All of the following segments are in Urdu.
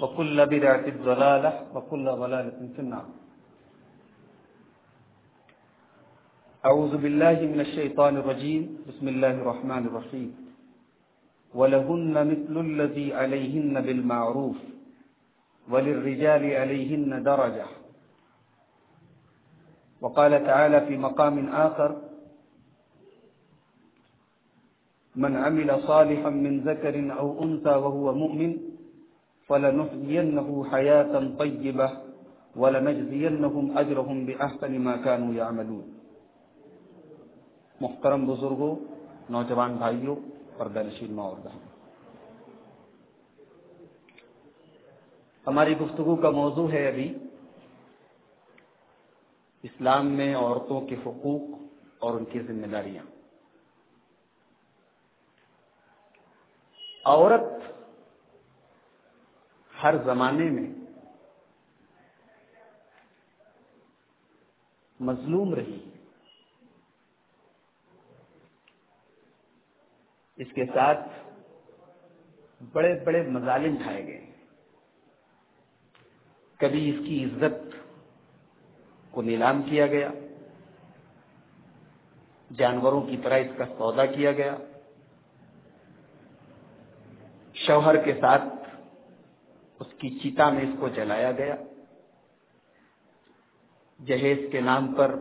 وكل بدعة ضلالة وكل ضلالة في النار. أعوذ بالله من الشيطان الرجيم. بسم الله الرحمن الرحيم. ولهن مثل الذي عليهن بالمعروف وللرجال عليهن درجة. وقال تعالى في مقام آخر من عمل صالحا من ذكر أو أنثى وهو مؤمن فلنحيينه حياة طيبة ولنجزينهم أجرهم بأحسن ما كانوا يعملون. محترم بزرگوں نوجوان بھائیوں پردہ نشین ماں اور بہن. ہماری گفتگو کا موضوع ہے ابھی اسلام میں عورتوں کے حقوق اور ان کی ذمہ داریاں. عورت ہر زمانے میں مظلوم رہی اس کے ساتھ بڑے بڑے مظالم کھائے گئے۔ کبھی اس کی عزت کو نیلام کیا گیا۔ جانوروں کی طرح اس کا سودا کیا گیا۔ شوہر کے ساتھ اس کی چیتا میں اس کو جلایا گیا۔ جہیز کے نام پر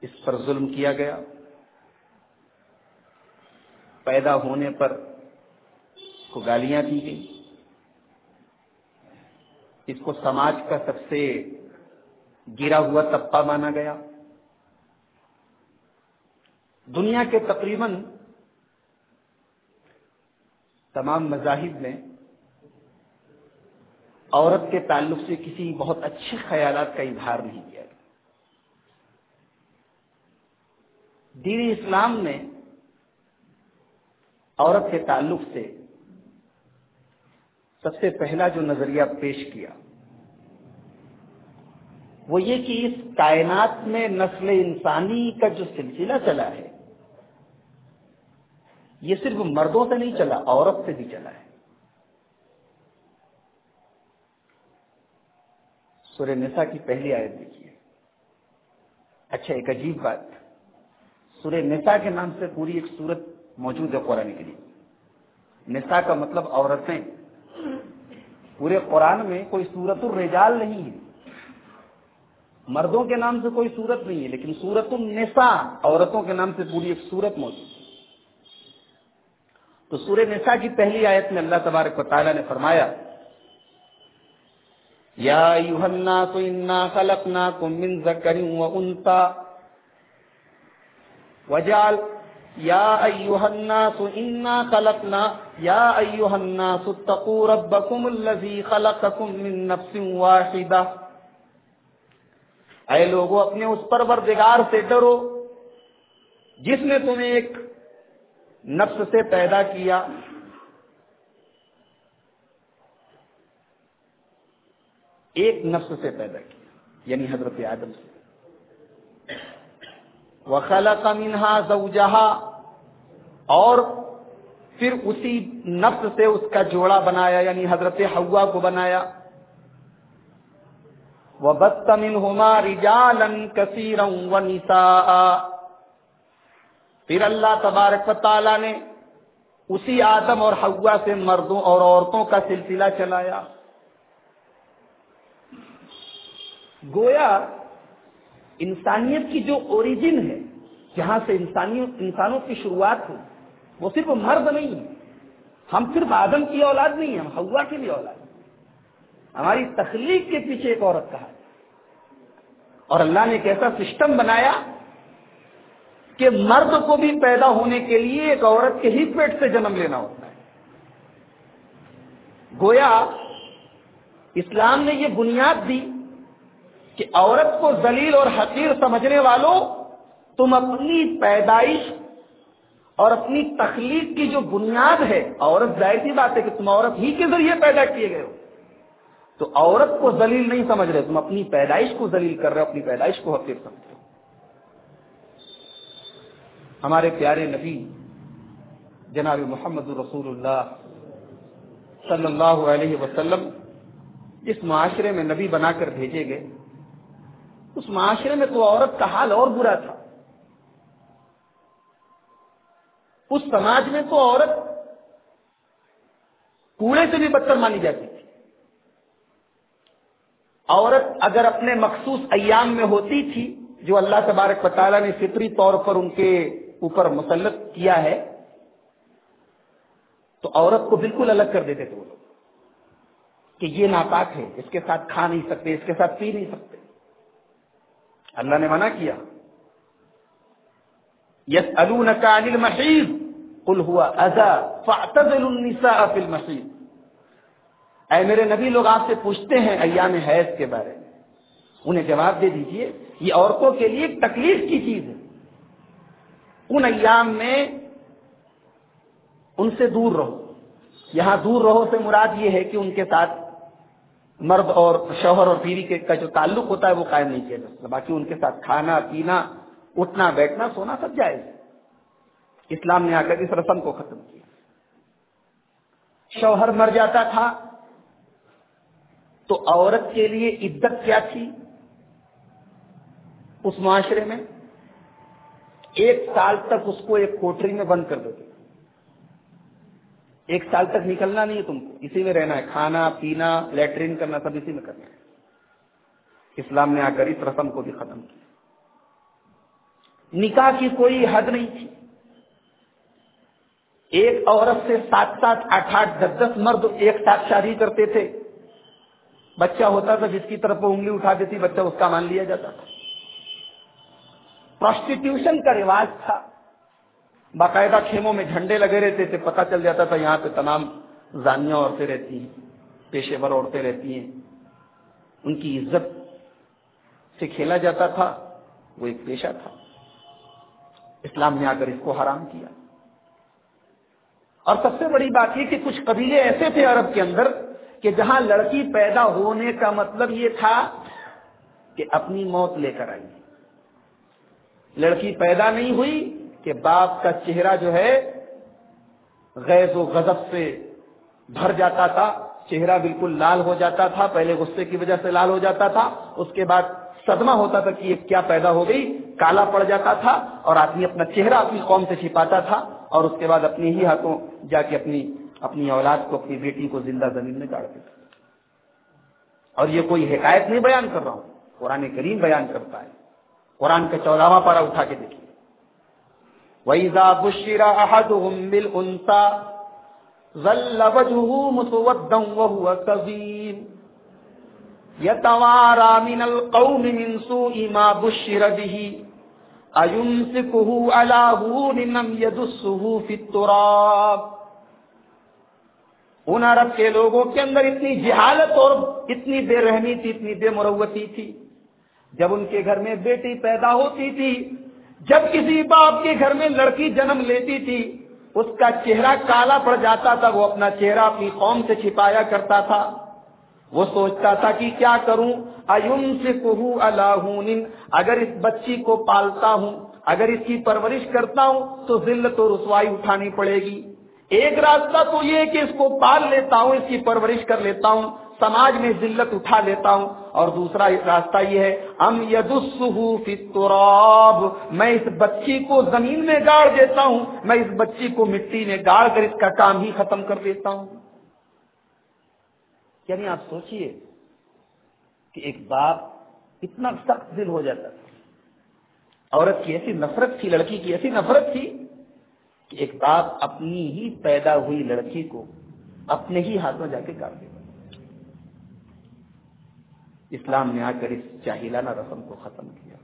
اس پر ظلم کیا گیا۔ پیدا ہونے پر کو گالیاں دی گئی اس کو سماج کا سب سے گرا ہوا طبقہ مانا گیا۔ دنیا کے تقریباً تمام مذاہب میں عورت کے تعلق سے کسی بہت اچھے خیالات کا اظہار نہیں کیا گیا۔ دین اسلام نے عورت کے تعلق سے سب سے پہلا جو نظریہ پیش کیا، وہ یہ کہ اس کائنات میں نسل انسانی کا جو سلسلہ چلا ہے یہ صرف مردوں سے نہیں چلا، عورت سے بھی چلا ہے۔ سورہ نساء کی پہلی آیت دیکھیے۔ اچھا ایک عجیب بات۔ سورہ نساء کے نام سے پوری ایک صورت موجود ہے قرآن کے لیے۔ نساء کا مطلب عورتیں۔ پورے قرآن میں کوئی سورت الرجال نہیں ہے۔ مردوں کے نام سے کوئی صورت نہیں ہے، لیکن سورت النساء عورتوں کے نام سے پوری ایک صورت موجود ہے۔ تو سورہ نساء کی پہلی آیت میں اللہ تبارک و تعالیٰ نے فرمایا يا أيها الناس إنا خلقناكم من ذكر وأنثى وجعل يا أيها الناس إنا خلقنا يا أيها الناس اتقوا ربكم الذي خلقكم من نفس واحدة اے لوگوں اپنے اس پروردگار سے ڈرو، جس نے تمہیں ایک نفس سے پیدا کیا۔ ایک نفس سے پیدا کیا یعنی حضرت آدم سے۔ وخلق منها زوجها، اور پھر اسی نفس سے اس کا جوڑا بنایا یعنی حضرت حوا کو بنایا۔ وبت منهما رجالا كثيرا ونساء۔ پھر اللہ تبارک و تعالی نے اسی آدم اور حوا سے مردوں اور عورتوں کا سلسلہ چلایا۔ گویا انسانیت کی جو اوریجن ہے، جہاں سے انسانوں کی شروعات ہوئی، وہ صرف مرد نہیں ہے۔ ہم صرف آدم کی اولاد نہیں ہیں، ہم ہوا کی بھی اولاد ہماری تخلیق کے پیچھے ایک عورت کہا ہے اور اللہ نے ایک ایسا سسٹم بنایا کہ مرد کو بھی پیدا ہونے کے لیے ایک عورت کے ہی پیٹ سے جنم لینا ہوتا ہے۔ گویا اسلام نے یہ بنیاد دی کہ عورت کو ذلیل اور حقیر سمجھنے والوں، تم اپنی پیدائش اور اپنی تخلیق کی جو بنیاد ہے، عورت ظاہر سی بات ہے کہ تم عورت ہی کے ذریعے پیدا کیے گئے ہو۔ تو عورت کو ذلیل نہیں سمجھ رہے، تم اپنی پیدائش کو ذلیل کر رہے ہو، اپنی پیدائش کو حقیر سمجھ رہے ہو۔ ہمارے پیارے نبی جناب محمد رسول اللہ صلی اللہ علیہ وسلم جس معاشرے میں نبی بنا کر بھیجے گئے۔ اس معاشرے میں تو عورت کا حال اور برا تھا۔ اس سماج میں تو عورت کوڑے سے بھی بدتر مانی جاتی تھی۔ عورت اگر اپنے مخصوص ایام میں ہوتی تھی، جو اللہ تبارک تعالیٰ نے فطری طور پر ان کے اوپر مسلط کیا ہے، تو عورت کو بالکل الگ کر دیتے تھے وہ لوگ کہ یہ ناپاک ہے، اس کے ساتھ کھا نہیں سکتے، اس کے ساتھ پی نہیں سکتے۔ اللہ نے منع کیا۔ یس المحیض، قل ہوا ازا فاعتزل النساء فی المحیض۔ اے میرے نبی، لوگ آپ سے پوچھتے ہیں ایام حیض کے بارے میں۔ انہیں جواب دے دیجیے، یہ عورتوں کے لیے ایک تکلیف کی چیز ہے۔ ان ایام میں ان سے دور رہو۔ یہاں دور رہو سے مراد یہ ہے کہ ان کے ساتھ مرد اور شوہر اور بیوی کے کا جو تعلق ہوتا ہے وہ قائم نہیں کیا جاتا باقی ان کے ساتھ کھانا، پینا، اٹھنا، بیٹھنا، سونا سب جائز اسلام نے آ کر اس رسم کو ختم کیا۔ شوہر مر جاتا تھا، تو عورت کے لیے عدت کیا تھی؟ اس معاشرے میں ایک سال تک اس کو ایک کوٹری میں بند کر دیتے ایک سال تک نکلنا نہیں ہے تم کو، اسی میں رہنا ہے۔ کھانا، پینا، لیٹرین کرنا، سب اسی میں کرنا ہے۔ اسلام نے آ کر اس رسم کو بھی ختم کیا۔ نکاح کی کوئی حد نہیں تھی۔ ایک عورت سے سات سات، آٹھ آٹھ، دس دس مرد ایک ساتھ شادی کرتے تھے۔ بچہ ہوتا تھا جس کی طرف وہ انگلی اٹھا دیتی، بچہ اس کا مان لیا جاتا تھا۔ پروسٹیٹیوشن کا رواج تھا۔ باقاعدہ خیموں میں جھنڈے لگے رہتے تھے، پتہ چل جاتا تھا یہاں پہ تمام زانیاں عورتیں رہتی ہیں، پیشے ور عورتیں رہتی ہیں۔ ان کی عزت سے کھیلا جاتا تھا، وہ ایک پیشہ تھا۔ اسلام نے آ کر اس کو حرام کیا۔ اور سب سے بڑی بات یہ کہ کچھ قبیلے ایسے تھے عرب کے اندر کہ جہاں لڑکی پیدا ہونے کا مطلب یہ تھا کہ اپنی موت لے کر آئی لڑکی پیدا نہیں ہوئی کہ باپ کا چہرہ جو ہے غیظ و غضب سے بھر جاتا تھا، چہرہ بالکل لال ہو جاتا تھا، پہلے غصے کی وجہ سے لال ہو جاتا تھا، اس کے بعد صدمہ ہوتا تھا کہ یہ کیا پیدا ہو گئی، کالا پڑ جاتا تھا اور آدمی اپنا چہرہ اپنی قوم سے چھپاتا تھا اور اس کے بعد اپنے ہی ہاتھوں جا کے اپنی اپنی اولاد کو، اپنی بیٹی کو زندہ زمین میں گاڑ دیتا اور یہ کوئی حکایت نہیں بیان کر رہا ہوں، قرآن کریم بیان کرتا ہے۔ قرآن کا چودہواں پارا اٹھا کے دیکھیے۔ وَإِذَا بُشِّرَ أَحَدُهُمْ بِالْأُنْثَى ظَلَّ وَجْهُهُ مُسْوَدًّا وَهُوَ كَظِيمٌ۔ من القوم من سوء ما بشر به أيمسكه على نم يدسه في التراب۔ ان عرب کے لوگوں کے اندر اتنی جہالت اور اتنی بے رحمی تھی، اتنی بے مروتی تھی۔ جب ان کے گھر میں بیٹی پیدا ہوتی تھی، جب کسی باپ کے گھر میں لڑکی جنم لیتی تھی، اس کا چہرہ کالا پڑ جاتا تھا، وہ اپنا چہرہ اپنی قوم سے چھپایا کرتا تھا۔ وہ سوچتا تھا کہ کیا کروں؟ ایون سے کہو اللہ اگر اس بچی کو پالتا ہوں، اگر اس کی پرورش کرتا ہوں، تو ذلت و رسوائی اٹھانی پڑے گی۔ ایک راستہ تو یہ کہ اس کو پال لیتا ہوں، اس کی پرورش کر لیتا ہوں سماج میں ذلت اٹھا لیتا ہوں۔ اور دوسرا راستہ یہ ہے، ام التراب۔ میں اس بچی کو زمین میں گاڑ دیتا ہوں۔ میں اس بچی کو مٹی میں گاڑ کر اس کا کام ہی ختم کر دیتا ہوں۔ یعنی آپ سوچئے کہ ایک باپ اتنا سخت دل ہو جاتا تھا۔ عورت کی ایسی نفرت تھی، لڑکی کی ایسی نفرت تھی کہ ایک باپ اپنی ہی پیدا ہوئی لڑکی کو اپنے ہی ہاتھوں جا کے کاٹ دیتا۔ اسلام نے آ کر اس چاہیلانہ رسم کو ختم کیا۔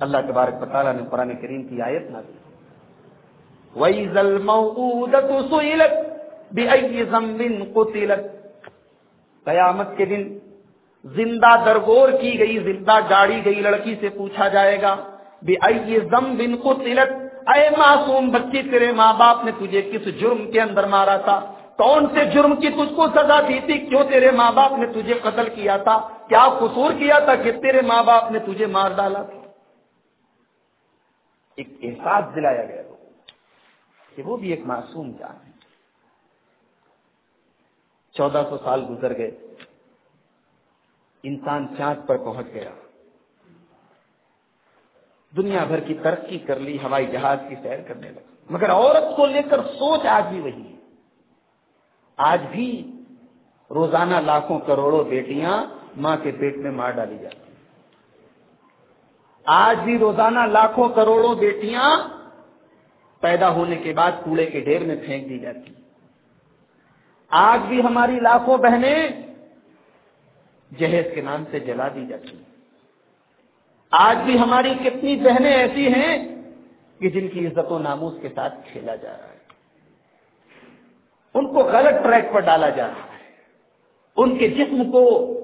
اللہ تبارک تعالیٰ نے قرآن کریم کی آیت نہ دی قیامت کے دن زندہ درگور کی گئی، زندہ گاڑی گئی، لڑکی سے پوچھا جائے گا بے زم بن کو تلک اے معصوم بچی، تیرے ماں باپ نے تجھے کس جرم کے اندر مارا تھا؟ کون سے جرم کی تجھ کو سزا دی تھی؟ کیوں تیرے ماں باپ نے تجھے قتل کیا تھا؟ کیا قصور کیا تھا کہ تیرے ماں باپ نے تجھے مار ڈالا تھا؟ ایک احساس دلایا گیا کہ وہ بھی ایک معصوم جان ہے۔ چودہ سو سال گزر گئے۔ انسان چاند پر پہنچ گیا۔ دنیا بھر کی ترقی کر لی، ہوائی جہاز کی سیر کرنے لگا۔ مگر عورت کو لے کر سوچ آج بھی وہی ہے۔ آج بھی روزانہ لاکھوں کروڑوں بیٹیاں ماں کے پیٹ میں مار ڈالی جاتی آج بھی روزانہ لاکھوں کروڑوں بیٹیاں پیدا ہونے کے بعد کوڑے کے ڈھیر میں پھینک دی جاتی آج بھی ہماری لاکھوں بہنیں جہیز کے نام سے جلا دی جاتی آج بھی ہماری کتنی بہنیں ایسی ہیں کہ جن کی عزت و ناموس کے ساتھ کھیلا جا رہا ہے۔ ان کو غلط ٹریک پر ڈالا جا رہا ہے۔ ان کے جسم کو،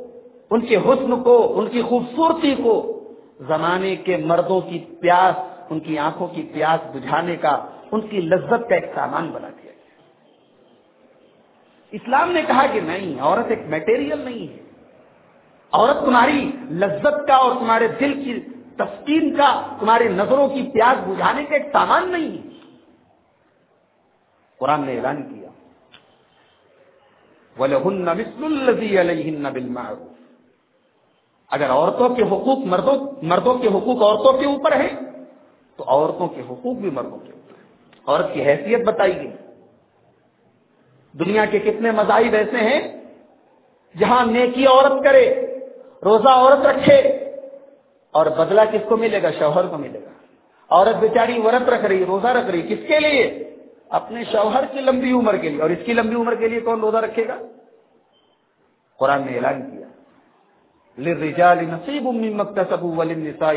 ان کے حسن کو، ان کی خوبصورتی کو زمانے کے مردوں کی پیاس، ان کی آنکھوں کی پیاس بجھانے کا، ان کی لذت کا ایک سامان بنا دیا گیا۔ اسلام نے کہا کہ نہیں، عورت ایک میٹیریل نہیں ہے۔ عورت تمہاری لذت کا اور تمہارے دل کی تسکین کا، تمہاری نظروں کی پیاس بجھانے کا ایک سامان نہیں ہے۔ قرآن نے اعلان کیا۔ اگر عورتوں کے حقوق مردوں مردوں کے حقوق عورتوں کے اوپر ہیں، تو عورتوں کے حقوق بھی مردوں کے اوپر ہیں۔ عورت کی حیثیت بتائی گئی دنیا کے کتنے مذاہب ایسے ہیں، جہاں نیکی عورت کرے، روزہ عورت رکھے، اور بدلہ کس کو ملے گا؟ شوہر کو ملے گا۔ عورت بیچاری ورت رکھ رہی، روزہ رکھ رہی، کس کے لیے؟ اپنے شوہر کی لمبی عمر کے لیے، اور اس کی لمبی عمر کے لیے کون روزہ رکھے گا؟ قرآن نے اعلان کیا۔ نصیب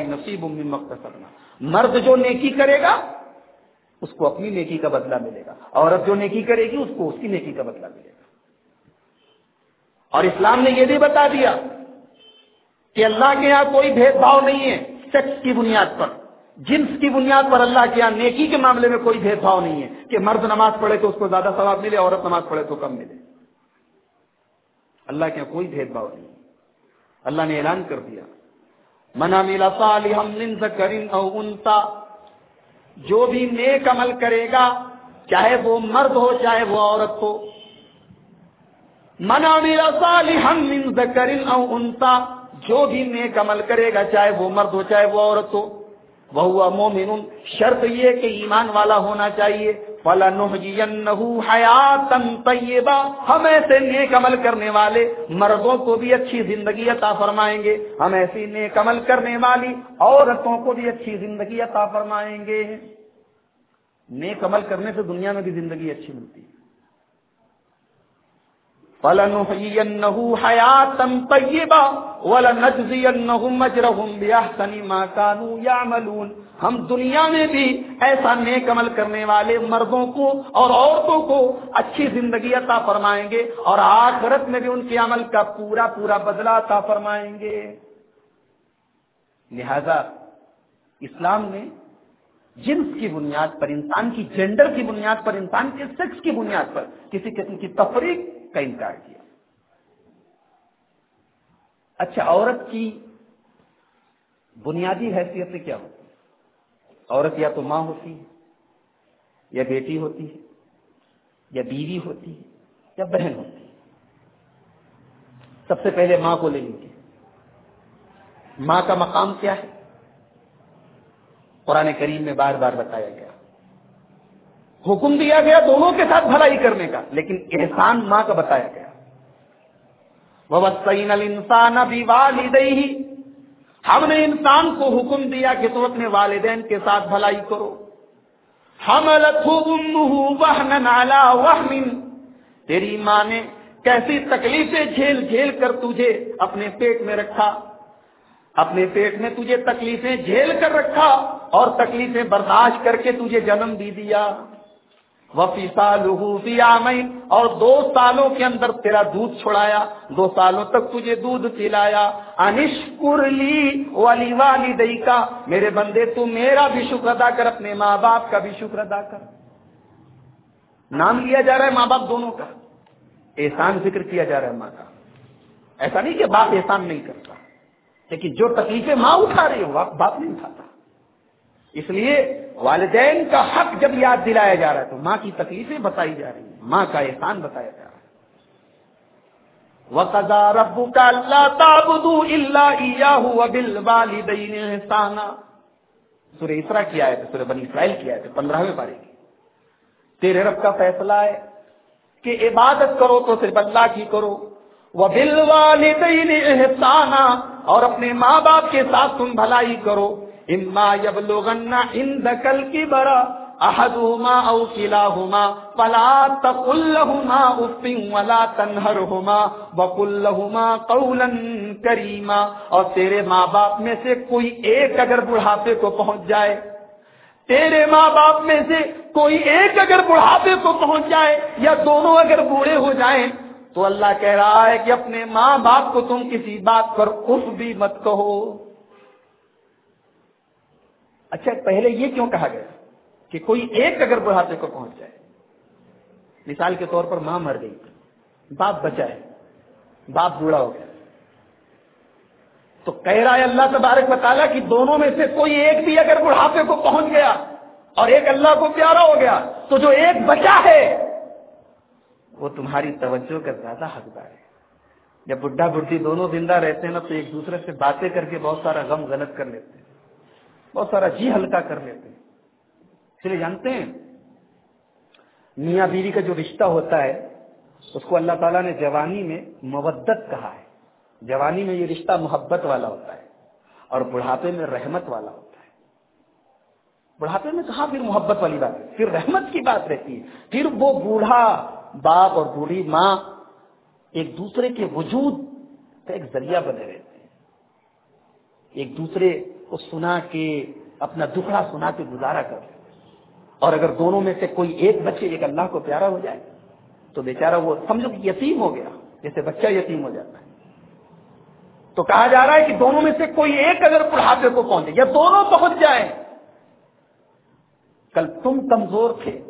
نصیب مرد جو نیکی کرے گا، اس کو اپنی نیکی کا بدلہ ملے گا۔ عورت جو نیکی کرے گی، اس کو اس کی نیکی کا بدلہ ملے گا۔ اور اسلام نے یہ بھی بتا دیا کہ اللہ کے یہاں کوئی بھید بھاؤ نہیں ہے، سیکس کی بنیاد پر۔ جنس کی بنیاد پر اللہ کے یہاں نیکی کے معاملے میں کوئی بھید بھاؤ نہیں ہے کہ مرد نماز پڑھے تو اس کو زیادہ ثواب ملے عورت نماز پڑھے تو کم ملے۔ اللہ کے یہاں کوئی بھید بھاؤ نہیں اللہ نے اعلان کر دیا۔ منا میلا انتا جو بھی نیک عمل کرے گا، چاہے وہ مرد ہو، چاہے وہ عورت ہو۔ منا میرا او انتا جو بھی نیک عمل کرے گا، چاہے وہ مرد ہو، چاہے وہ عورت ہو۔ وہ مومن شرط یہ کہ ایمان والا ہونا چاہیے۔ ہم ایسے نیک عمل کرنے والے مردوں کو بھی اچھی زندگی عطا فرمائیں گے۔ ہم ایسی نیک عمل کرنے والی عورتوں کو بھی اچھی زندگی عطا فرمائیں گے۔ نیک عمل کرنے سے دنیا میں بھی زندگی اچھی ملتی ہے۔ فَلَنُحْيِيَنَّهُ حَيَاةً طَيِّبًا وَلَنَجْزِيَنَّهُمْ أَجْرَهُمْ بِأَحْسَنِ مَا كَانُوا يَعْمَلُونَ ہم دنیا میں بھی ایسا نیک عمل کرنے والے مردوں کو اور عورتوں کو اچھی زندگی عطا فرمائیں گے اور آخرت میں بھی ان کے عمل کا پورا پورا بدلہ عطا فرمائیں گے۔ لہذا اسلام نے جنس کی بنیاد پر، انسان کی جینڈر کی بنیاد پر، انسان کے سیکس کی بنیاد پر کسی قسم کی تفریح کا انکار کیا۔ اچھا عورت کی بنیادی حیثیت کیا ہوتی عورت یا تو ماں ہوتی ہے، یا بیٹی ہوتی ہے، یا بیوی ہوتی ہے، یا بہن ہوتی ہے۔ سب سے پہلے ماں کو لے لیجیے ماں کا مقام کیا ہے؟ قرآن کریم میں بار بار بتایا گیا۔ حکم دیا گیا دونوں کے ساتھ بھلائی کرنے کا، لیکن احسان ماں کا بتایا گیا۔ وہ السان ابھی والدئی ہم نے انسان کو حکم دیا کہ تو اپنے والدین کے ساتھ بھلائی کرو۔ ہم نالا تیری ماں نے کیسی تکلیفیں جھیل جھیل کر تجھے اپنے پیٹ میں رکھا۔ اپنے پیٹ میں تجھے تکلیفیں جھیل کر رکھا اور تکلیفیں برداشت کر کے تجھے جنم دی دیا۔ وفی سال اور دو سالوں کے اندر تیرا دودھ چھڑایا، دو سالوں تک تجھے دودھ پلایا۔ انشکر لی والی والی کا میرے بندے، تو میرا بھی شکر ادا کر، اپنے ماں باپ کا بھی شکر ادا کر۔ نام لیا جا رہا ہے ماں باپ دونوں کا۔ احسان ذکر کیا جا رہا ہے ماں کا۔ ایسا نہیں کہ باپ احسان نہیں کرتا، لیکن جو تکلیفیں ماں اٹھا رہی ہو باپ نہیں اٹھاتا۔ اس لیے والدین کا حق جب یاد دلایا جا رہا ہے تو ماں کی تکلیفیں بتائی جا رہی ہیں، ماں کا احسان بتایا جا رہا ہے۔ وقضا ربو کا اللہ تابدو اللہ بل والدین احسانا سورہ اسرا کی آئے تھے سورہ بنی اسرائیل کی آئے تھے پندرہویں پارے کی۔ تیرے رب کا فیصلہ ہے کہ عبادت کرو تو صرف اللہ کی کرو۔ وہ بل احسانا اور اپنے ماں باپ کے ساتھ تم بھلائی کرو۔ اما یبلغن عندك الكبر احدهما او كلاهما فلا تقل لهما اف ولا تنهرهما وقل لهما قولا كريما اور تیرے ماں باپ میں سے کوئی ایک اگر بڑھاپے کو پہنچ جائے، تیرے ماں باپ میں سے کوئی ایک اگر بڑھاپے کو پہنچ جائے یا دونوں اگر بوڑھے ہو جائیں، تو اللہ کہہ رہا ہے کہ اپنے ماں باپ کو تم کسی بات پر اف بھی مت کہو۔ اچھا پہلے یہ کیوں کہا گیا کہ کوئی ایک اگر بڑھاپے کو پہنچ جائے، مثال کے طور پر ماں مر گئی، باپ بچا ہے، باپ بوڑھا ہو گیا، تو کہہ رہا ہے اللہ تبارک بتالا کہ دونوں میں سے کوئی ایک بھی اگر بڑھاپے کو پہنچ گیا اور ایک اللہ کو پیارا ہو گیا، تو جو ایک بچا ہے، وہ تمہاری توجہ کا زیادہ حقدار ہے۔ جب بڈھا بڈھی دونوں زندہ رہتے ہیں نا، تو ایک دوسرے سے باتیں کر کے بہت سارا غم غلط کر لیتے ہیں۔ بہت سارا جی ہلکا کر لیتے ہیں۔ اس لیے جانتے ہیں، میاں بیوی کا جو رشتہ ہوتا ہے، اس کو اللہ تعالیٰ نے جوانی میں مودت کہا ہے۔ جوانی میں یہ رشتہ محبت والا ہوتا ہے اور بڑھاپے میں رحمت والا ہوتا ہے۔ بڑھاپے میں کہاں پھر محبت والی بات ہے؟ پھر رحمت کی بات رہتی ہے۔ پھر وہ بوڑھا باپ اور بوڑھی ماں ایک دوسرے کے وجود کا ایک ذریعہ بنے رہتے ہیں۔ ایک دوسرے کو سنا کے، اپنا دکھڑا سنا کے گزارا کر۔ اور اگر دونوں میں سے کوئی ایک بچے ایک اللہ کو پیارا ہو جائے، تو بیچارہ وہ سمجھو کہ یتیم ہو گیا، جیسے بچہ یتیم ہو جاتا ہے۔ تو کہا جا رہا ہے کہ دونوں میں سے کوئی ایک اگر بڑھاپے کو پہنچے یا دونوں پہنچ جائیں، کل تم کمزور تھے،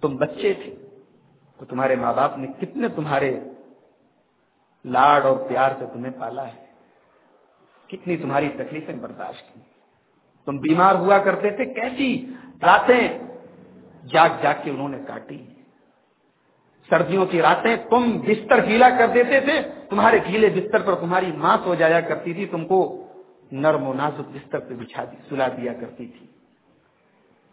تم بچے تھے، تو تمہارے ماں باپ نے کتنے تمہارے لاڈ اور پیار سے تمہیں پالا ہے۔ کتنی تمہاری تکلیفیں برداشت کی؟ تم بیمار ہوا کرتے تھے، کیسی راتیں جاگ جاگ کے انہوں نے کاٹی؟ سردیوں کی راتیں تم بستر گیلا کر دیتے تھے، تمہارے گیلے بستر پر تمہاری ماں سو جایا کرتی تھی، تم کو نرم و نازک بستر پہ بچھا دی، سلا دیا کرتی تھی۔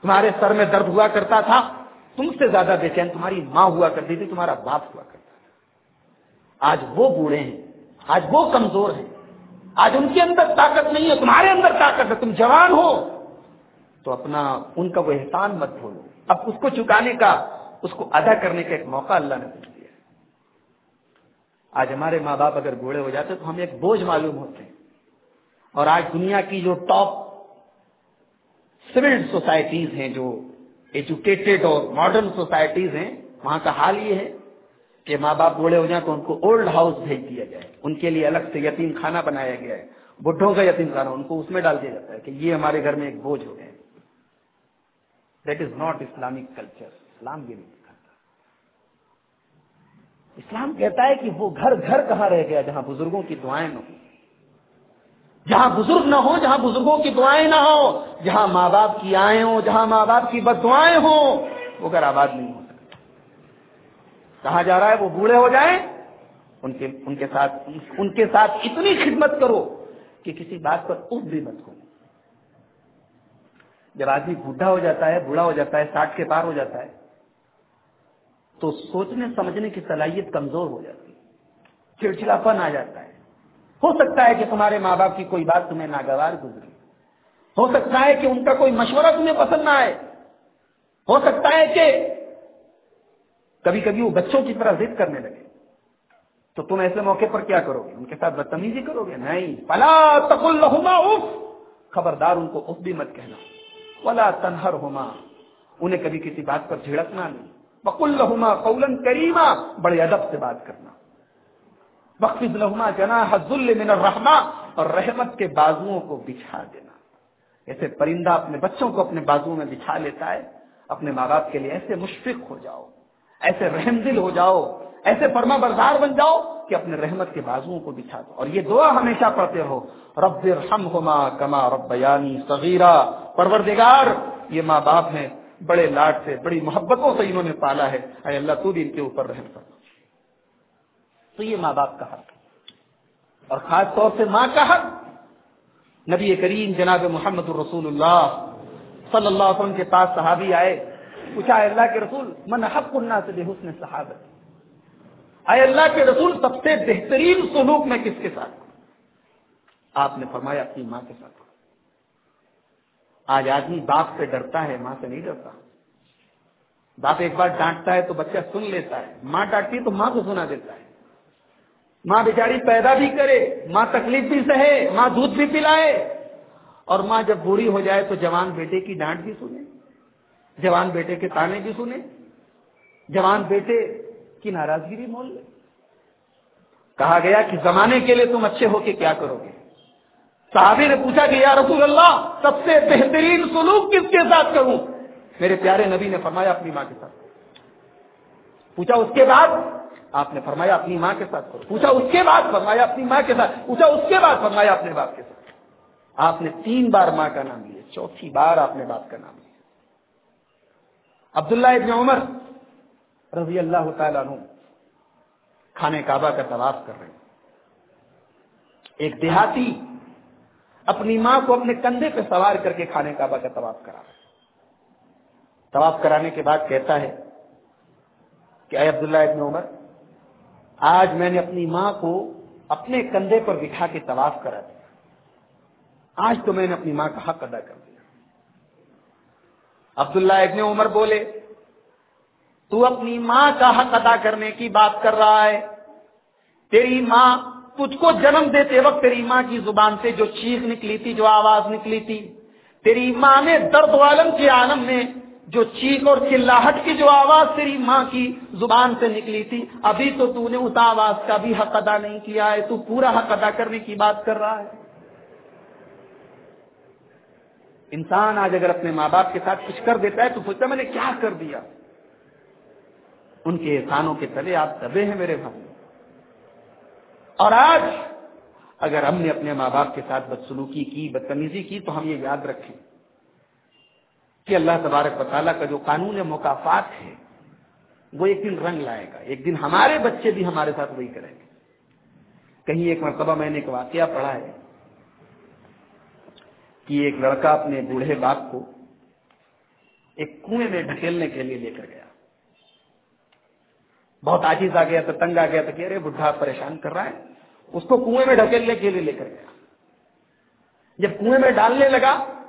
تمہارے سر میں درد ہوا کرتا تھا، تم سے زیادہ بے چین تمہاری ماں ہوا کرتی تھی، تمہارا باپ ہوا کرتا تھا۔ آج وہ بوڑھے ہیں، آج وہ کمزور ہیں۔ آج ان کے اندر طاقت نہیں ہے، تمہارے اندر طاقت ہے، تم جوان ہو۔ تو اپنا ان کا وہ احسان مت بھولو۔ اب اس کو چکانے کا، اس کو ادا کرنے کا ایک موقع اللہ نے دیا۔ آج ہمارے ماں باپ اگر بوڑھے ہو جاتے تو ہمیں ایک بوجھ معلوم ہوتے ہیں۔ اور آج دنیا کی جو ٹاپ سول سوسائٹیز ہیں، جو ایجوکیٹڈ اور ماڈرن سوسائٹیز ہیں، وہاں کا حال یہ ہے کہ ماں باپ بوڑھے ہو جائیں تو ان کو اولڈ ہاؤس بھیج دیا جائے۔ ان کے لیے الگ سے یتیم کھانا بنایا گیا ہے۔ بڈھوں کا یتیم کھانا ان کو اس میں ڈال دیا جاتا ہے کہ یہ ہمارے گھر میں ایک بوجھ ہو گئے۔ That is not Islamic culture اسلام یہ نہیں دکھاتا اسلام کہتا ہے کہ وہ گھر گھر کہاں رہ گیا جہاں بزرگوں کی دعائیں نہ ہوں۔ جہاں بزرگ نہ ہو جہاں بزرگوں کی دعائیں نہ ہو جہاں ماں باپ کی آئیں ہوں، جہاں ماں باپ کی بد دعائیں ہوں، وہ گھر آباد نہیں ہو کہا جا رہا ہے وہ بوڑھے ہو جائیں، ان کے ان کے ساتھ ان کے ساتھ اتنی خدمت کرو کہ کسی بات پر اف بھی مت کرو جب آدمی بوڑھا ہو جاتا ہے، بوڑھا ہو جاتا ہے، ساٹھ کے پار ہو جاتا ہے، تو سوچنے سمجھنے کی صلاحیت کمزور ہو جاتی ہے۔ چڑچڑاپن آ جاتا ہے۔ ہو سکتا ہے کہ تمہارے ماں باپ کی کوئی بات تمہیں ناگوار گزری ہو سکتا ہے کہ ان کا کوئی مشورہ تمہیں پسند نہ آئے۔ ہو سکتا ہے کہ کبھی کبھی وہ بچوں کی طرح ضد کرنے لگے۔ تو تم ایسے موقع پر کیا کرو گے؟ ان کے ساتھ بدتمیزی کرو گے؟ نہیں۔ پلا تقل اف خبردار ان کو اف بھی مت کہنا۔ ولا تنہر ہوما انہیں کبھی کسی بات پر جھڑکنا نہیں۔ بکل لہما قولن کریما۔ بڑے ادب سے بات کرنا۔ وقف لہما جنا حضل من الرحمہ۔ اور رحمت کے بازوؤں کو بچھا دینا۔ ایسے پرندہ اپنے بچوں کو اپنے بازو میں بچھا لیتا ہے۔ اپنے ماں باپ کے لیے ایسے مشفق ہو جاؤ۔ ایسے رحم دل ہو جاؤ، ایسے فرما بردار بن جاؤ کہ اپنے رحمت کے بازوؤں کو بچھا دو۔ اور یہ دعا ہمیشہ پڑھتے ہو رب ہوما کما رب بیانی صغیرہ پروردگار، یہ ماں باپ ہیں، بڑے لاڈ سے، بڑی محبتوں سے انہوں نے پالا ہے۔ اے اللہ، تو بھی ان کے اوپر رحم کر۔ تو یہ ماں باپ کا حق۔ اور خاص طور سے ماں کا حق۔ نبی کریم جناب محمد الرسول اللہ صلی اللہ علیہ وسلم کے پاس صحابی آئے۔ پوچھا اللہ کے رسول، من حق اللہ سے بے حسن صحابت؟ اے اللہ کے رسول، سب سے بہترین سلوک میں کس کے ساتھ؟ آپ نے فرمایا، اپنی ماں کے ساتھ۔ آج آدمی باپ سے ڈرتا ہے، ماں سے نہیں ڈرتا۔ باپ ایک بار ڈانٹتا ہے تو بچہ سن لیتا ہے۔ ماں ڈانٹتی ہے تو ماں کو سنا دیتا ہے۔ ماں بیچاری پیدا بھی کرے، ماں تکلیف بھی سہے، ماں دودھ بھی پلائے۔ اور ماں جب بوڑھی ہو جائے تو جوان بیٹے کی ڈانٹ بھی سنے۔ جوان بیٹے کے تانے بھی سنے، جوان بیٹے کی ناراضگی بھی مول لے۔ کہا گیا کہ زمانے کے لیے تم اچھے ہو کے کیا کرو گے؟ صحابی نے پوچھا کہ یا رسول اللہ، سب سے بہترین سلوک کس کے ساتھ کروں؟ میرے پیارے نبی نے فرمایا اپنی ماں کے ساتھ۔ پوچھا اس کے بعد، آپ نے فرمایا اپنی ماں کے ساتھ کرو۔ پوچھا اس کے بعد، فرمایا اپنی ماں کے ساتھ۔ پوچھا اس کے بعد، فرمایا اپنے باپ کے ساتھ۔ آپ نے تین بار ماں کا نام لیا، چوتھی بار آپ نے باپ کا نام لیا۔ عبداللہ ابن عمر رضی اللہ تعالیٰ عنہ کھانے کعبہ کا طواف کر رہے ہیں۔ ایک دیہاتی اپنی ماں کو اپنے کندھے پہ سوار کر کے کھانے کعبہ کا طواف کرا رہا ہے۔ طواف کرانے کے بعد کہتا ہے کہ اے عبداللہ ابن عمر، آج میں نے اپنی ماں کو اپنے کندھے پر بٹھا کے طواف کرا دیا۔ آج تو میں نے اپنی ماں کا حق ادا کر دیا۔ عبداللہ ابن عمر بولے، تو اپنی ماں کا حق ادا کرنے کی بات کر رہا ہے۔ تیری ماں تجھ کو جنم دیتے وقت تیری ماں کی زبان سے جو چیخ نکلی تھی، جو آواز نکلی تھی، تیری ماں نے درد والم کے عالم میں جو چیخ اور چلاہٹ کی جو آواز تیری ماں کی زبان سے نکلی تھی، ابھی تو تو نے اس آواز کا بھی حق ادا نہیں کیا ہے۔ تو پورا حق ادا کرنے کی بات کر رہا ہے۔ انسان آج اگر اپنے ماں باپ کے ساتھ کچھ کر دیتا ہے تو سوچتا میں نے کیا کر دیا؟ ان کے احسانوں کے تلے آپ دبے ہیں میرے بھائی۔ اور آج اگر ہم نے اپنے ماں باپ کے ساتھ بدسلوکی کی، بدتمیزی کی تو ہم یہ یاد رکھیں کہ اللہ تبارک و تعالیٰ کا جو قانون مقافات ہے، وہ ایک دن رنگ لائے گا۔ ایک دن ہمارے بچے بھی ہمارے ساتھ وہی کریں گے۔ کہیں ایک مرتبہ میں نے ایک واقعہ پڑھا ہے۔ کہ ایک لڑکا اپنے بوڑھے باپ کو ایک کنویں میں ڈھکیلنے کے لیے لے کر گیا۔ بہت آجیز آ گیا تو تنگ آ گیا تو کہ ارے بڈھا پریشان کر رہا ہے۔ اس کو کنویں میں ڈھکیلنے کے لیے لے کر گیا۔ جب کنویں میں ڈالنے لگا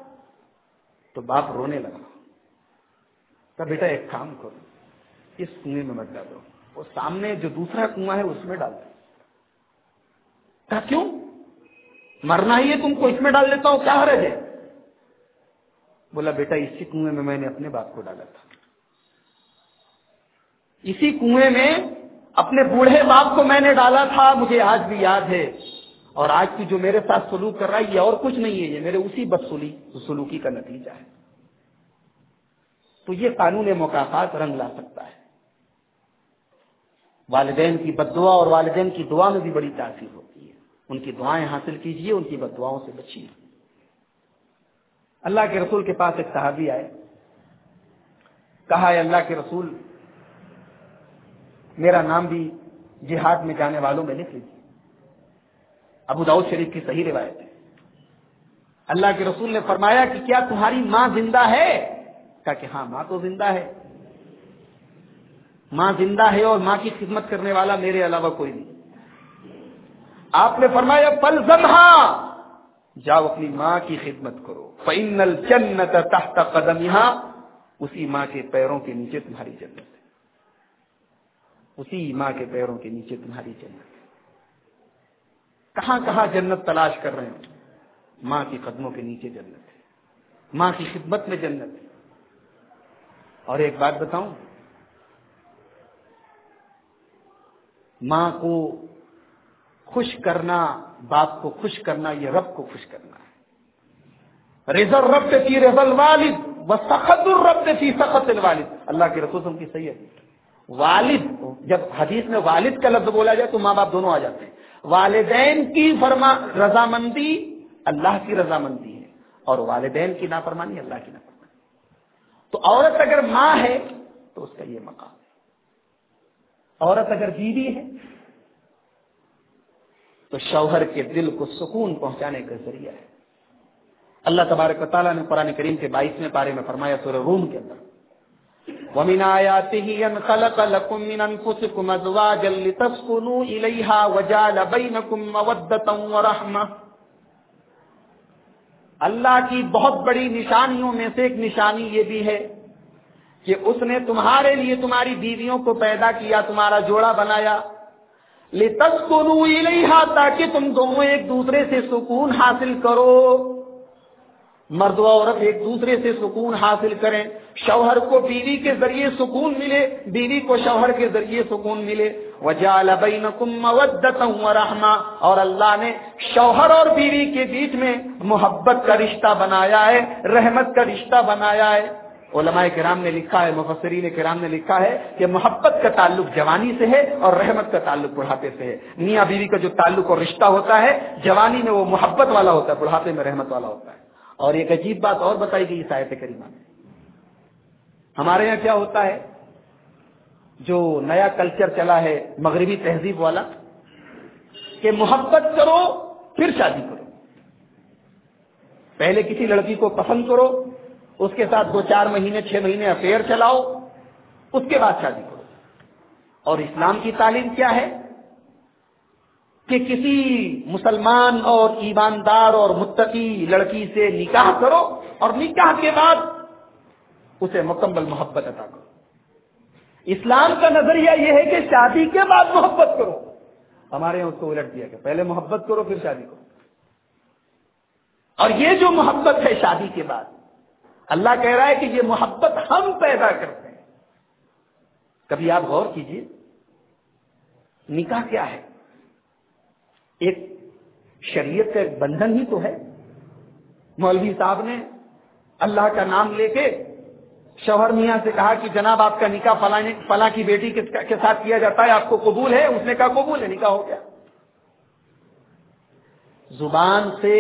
تو باپ رونے لگا۔ بیٹا، ایک کام کرو اس کنویں میں مت ڈالو۔ وہ سامنے جو دوسرا کنواں ہے، اس میں ڈال دو۔ کیوں؟ مرنا ہی ہے، تم کو اس میں ڈال دیتا ہوں، کیا حرج ہے؟ بولا بیٹا، اسی کنویں میں میں نے اپنے باپ کو ڈالا تھا۔ اسی کنویں میں اپنے بوڑھے باپ کو میں نے ڈالا تھا، مجھے آج بھی یاد ہے۔ اور آج کی جو میرے ساتھ سلوک کر رہا ہے، یہ اور کچھ نہیں ہے، یہ میرے اسی بدسلی سلوکی کا نتیجہ ہے۔ تو یہ قانون مقافات رنگ لا سکتا ہے۔ والدین کی بد دعا اور والدین کی دعا میں بھی بڑی تاثیر ہوتی ہے۔ ان کی دعائیں حاصل کیجیے ان کی بد دعاؤں سے بچیے۔ اللہ کے رسول کے پاس ایک صحابی آئے۔ کہا ہے اللہ کے رسول، میرا نام بھی جہاد میں جانے والوں میں لکھ لیجیے ابو داؤد شریف کی صحیح روایت ہے۔ اللہ کے رسول نے فرمایا کہ کیا تمہاری ماں زندہ ہے؟ کہا کہ ہاں ماں تو زندہ ہے۔ ماں زندہ ہے اور ماں کی خدمت کرنے والا میرے علاوہ کوئی نہیں۔ آپ نے فرمایا پل زمہا جاؤ اپنی ماں کی خدمت کرو۔ فینل جنت تحت قدم یہاں اسی ماں کے پیروں کے نیچے تمہاری جنت ہے۔ اسی ماں کے پیروں کے نیچے تمہاری جنت ہے۔ کہاں کہاں جنت تلاش کر رہے ہیں ماں کے قدموں کے نیچے جنت ہے۔ ماں کی خدمت میں جنت ہے۔ اور ایک بات بتاؤں؟ ماں کو خوش کرنا، باپ کو خوش کرنا، یہ رب کو خوش کرنا ہے۔ رزل رب فی رزل والد و سخت الرب فی سخت الوالد۔ اللہ کے رسول کی صحیح ہے۔ والد، جب حدیث میں والد کا لفظ بولا جائے تو ماں باپ دونوں آ جاتے ہیں۔ والدین کی فرما، رضامندی اللہ کی رضامندی ہے اور والدین کی نافرمانی اللہ کی نافرمانی۔ تو عورت اگر ماں ہے تو اس کا یہ مقام ہے۔ عورت اگر بیوی ہے تو شوہر کے دل کو سکون پہنچانے کا ذریعہ ہے۔ اللہ تبارک و تعالیٰ نے قرآن کریم کے بائیسویں پارے میں فرمایا سورہ روم کے اندر، ومن آياته أن خلق لكم من أنفسكم أزواجا لتسكنوا إليها وجعل بينكم مودة ورحمة۔ اللہ کی بہت بڑی نشانیوں میں سے ایک نشانی یہ بھی ہے کہ اس نے تمہارے لیے تمہاری بیویوں کو پیدا کیا، تمہارا جوڑا بنایا لتسكنوا تاکہ تم دونوں ایک دوسرے سے سکون حاصل کرو۔ مرد و عورت ایک دوسرے سے سکون حاصل کریں۔ شوہر کو بیوی کے ذریعے سکون ملے، بیوی کو شوہر کے ذریعے سکون ملے۔ وجال اور اللہ نے شوہر اور بیوی کے بیچ میں محبت کا رشتہ بنایا ہے، رحمت کا رشتہ بنایا ہے۔ علماء کرام نے لکھا ہے، مفسرین کرام نے لکھا ہے کہ محبت کا تعلق جوانی سے ہے اور رحمت کا تعلق بڑھاپے سے ہے۔ میاں بیوی کا جو تعلق اور رشتہ ہوتا ہے، جوانی میں وہ محبت والا ہوتا ہے، بڑھاپے میں رحمت والا ہوتا ہے۔ اور ایک عجیب بات اور بتائی گئی آیت کریمہ میں۔ ہمارے یہاں کیا ہوتا ہے؟ جو نیا کلچر چلا ہے مغربی تہذیب والا، کہ محبت کرو، پھر شادی کرو۔ پہلے کسی لڑکی کو پسند کرو اس کے ساتھ دو چار مہینے، چھ مہینے افیئر چلاؤ، اس کے بعد شادی کرو۔ اور اسلام کی تعلیم کیا ہے؟ کہ کسی مسلمان اور ایماندار اور متقی لڑکی سے نکاح کرو اور نکاح کے بعد اسے مکمل محبت عطا کرو۔ اسلام کا نظریہ یہ ہے کہ شادی کے بعد محبت کرو۔ ہمارے یہاں اس کو الٹ دیا کہ پہلے محبت کرو، پھر شادی کرو۔ اور یہ جو محبت ہے شادی کے بعد اللہ کہہ رہا ہے کہ یہ محبت ہم پیدا کرتے ہیں۔ کبھی آپ غور کیجیے، نکاح کیا ہے؟ ایک شریعت کا ایک بندھن ہی تو ہے۔ مولوی صاحب نے اللہ کا نام لے کے شوہر میاں سے کہا کہ جناب آپ کا نکاح فلاں کی بیٹی کے ساتھ کیا جاتا ہے، آپ کو قبول ہے؟ اس نے کہا قبول ہے، نکاح ہو گیا۔ زبان سے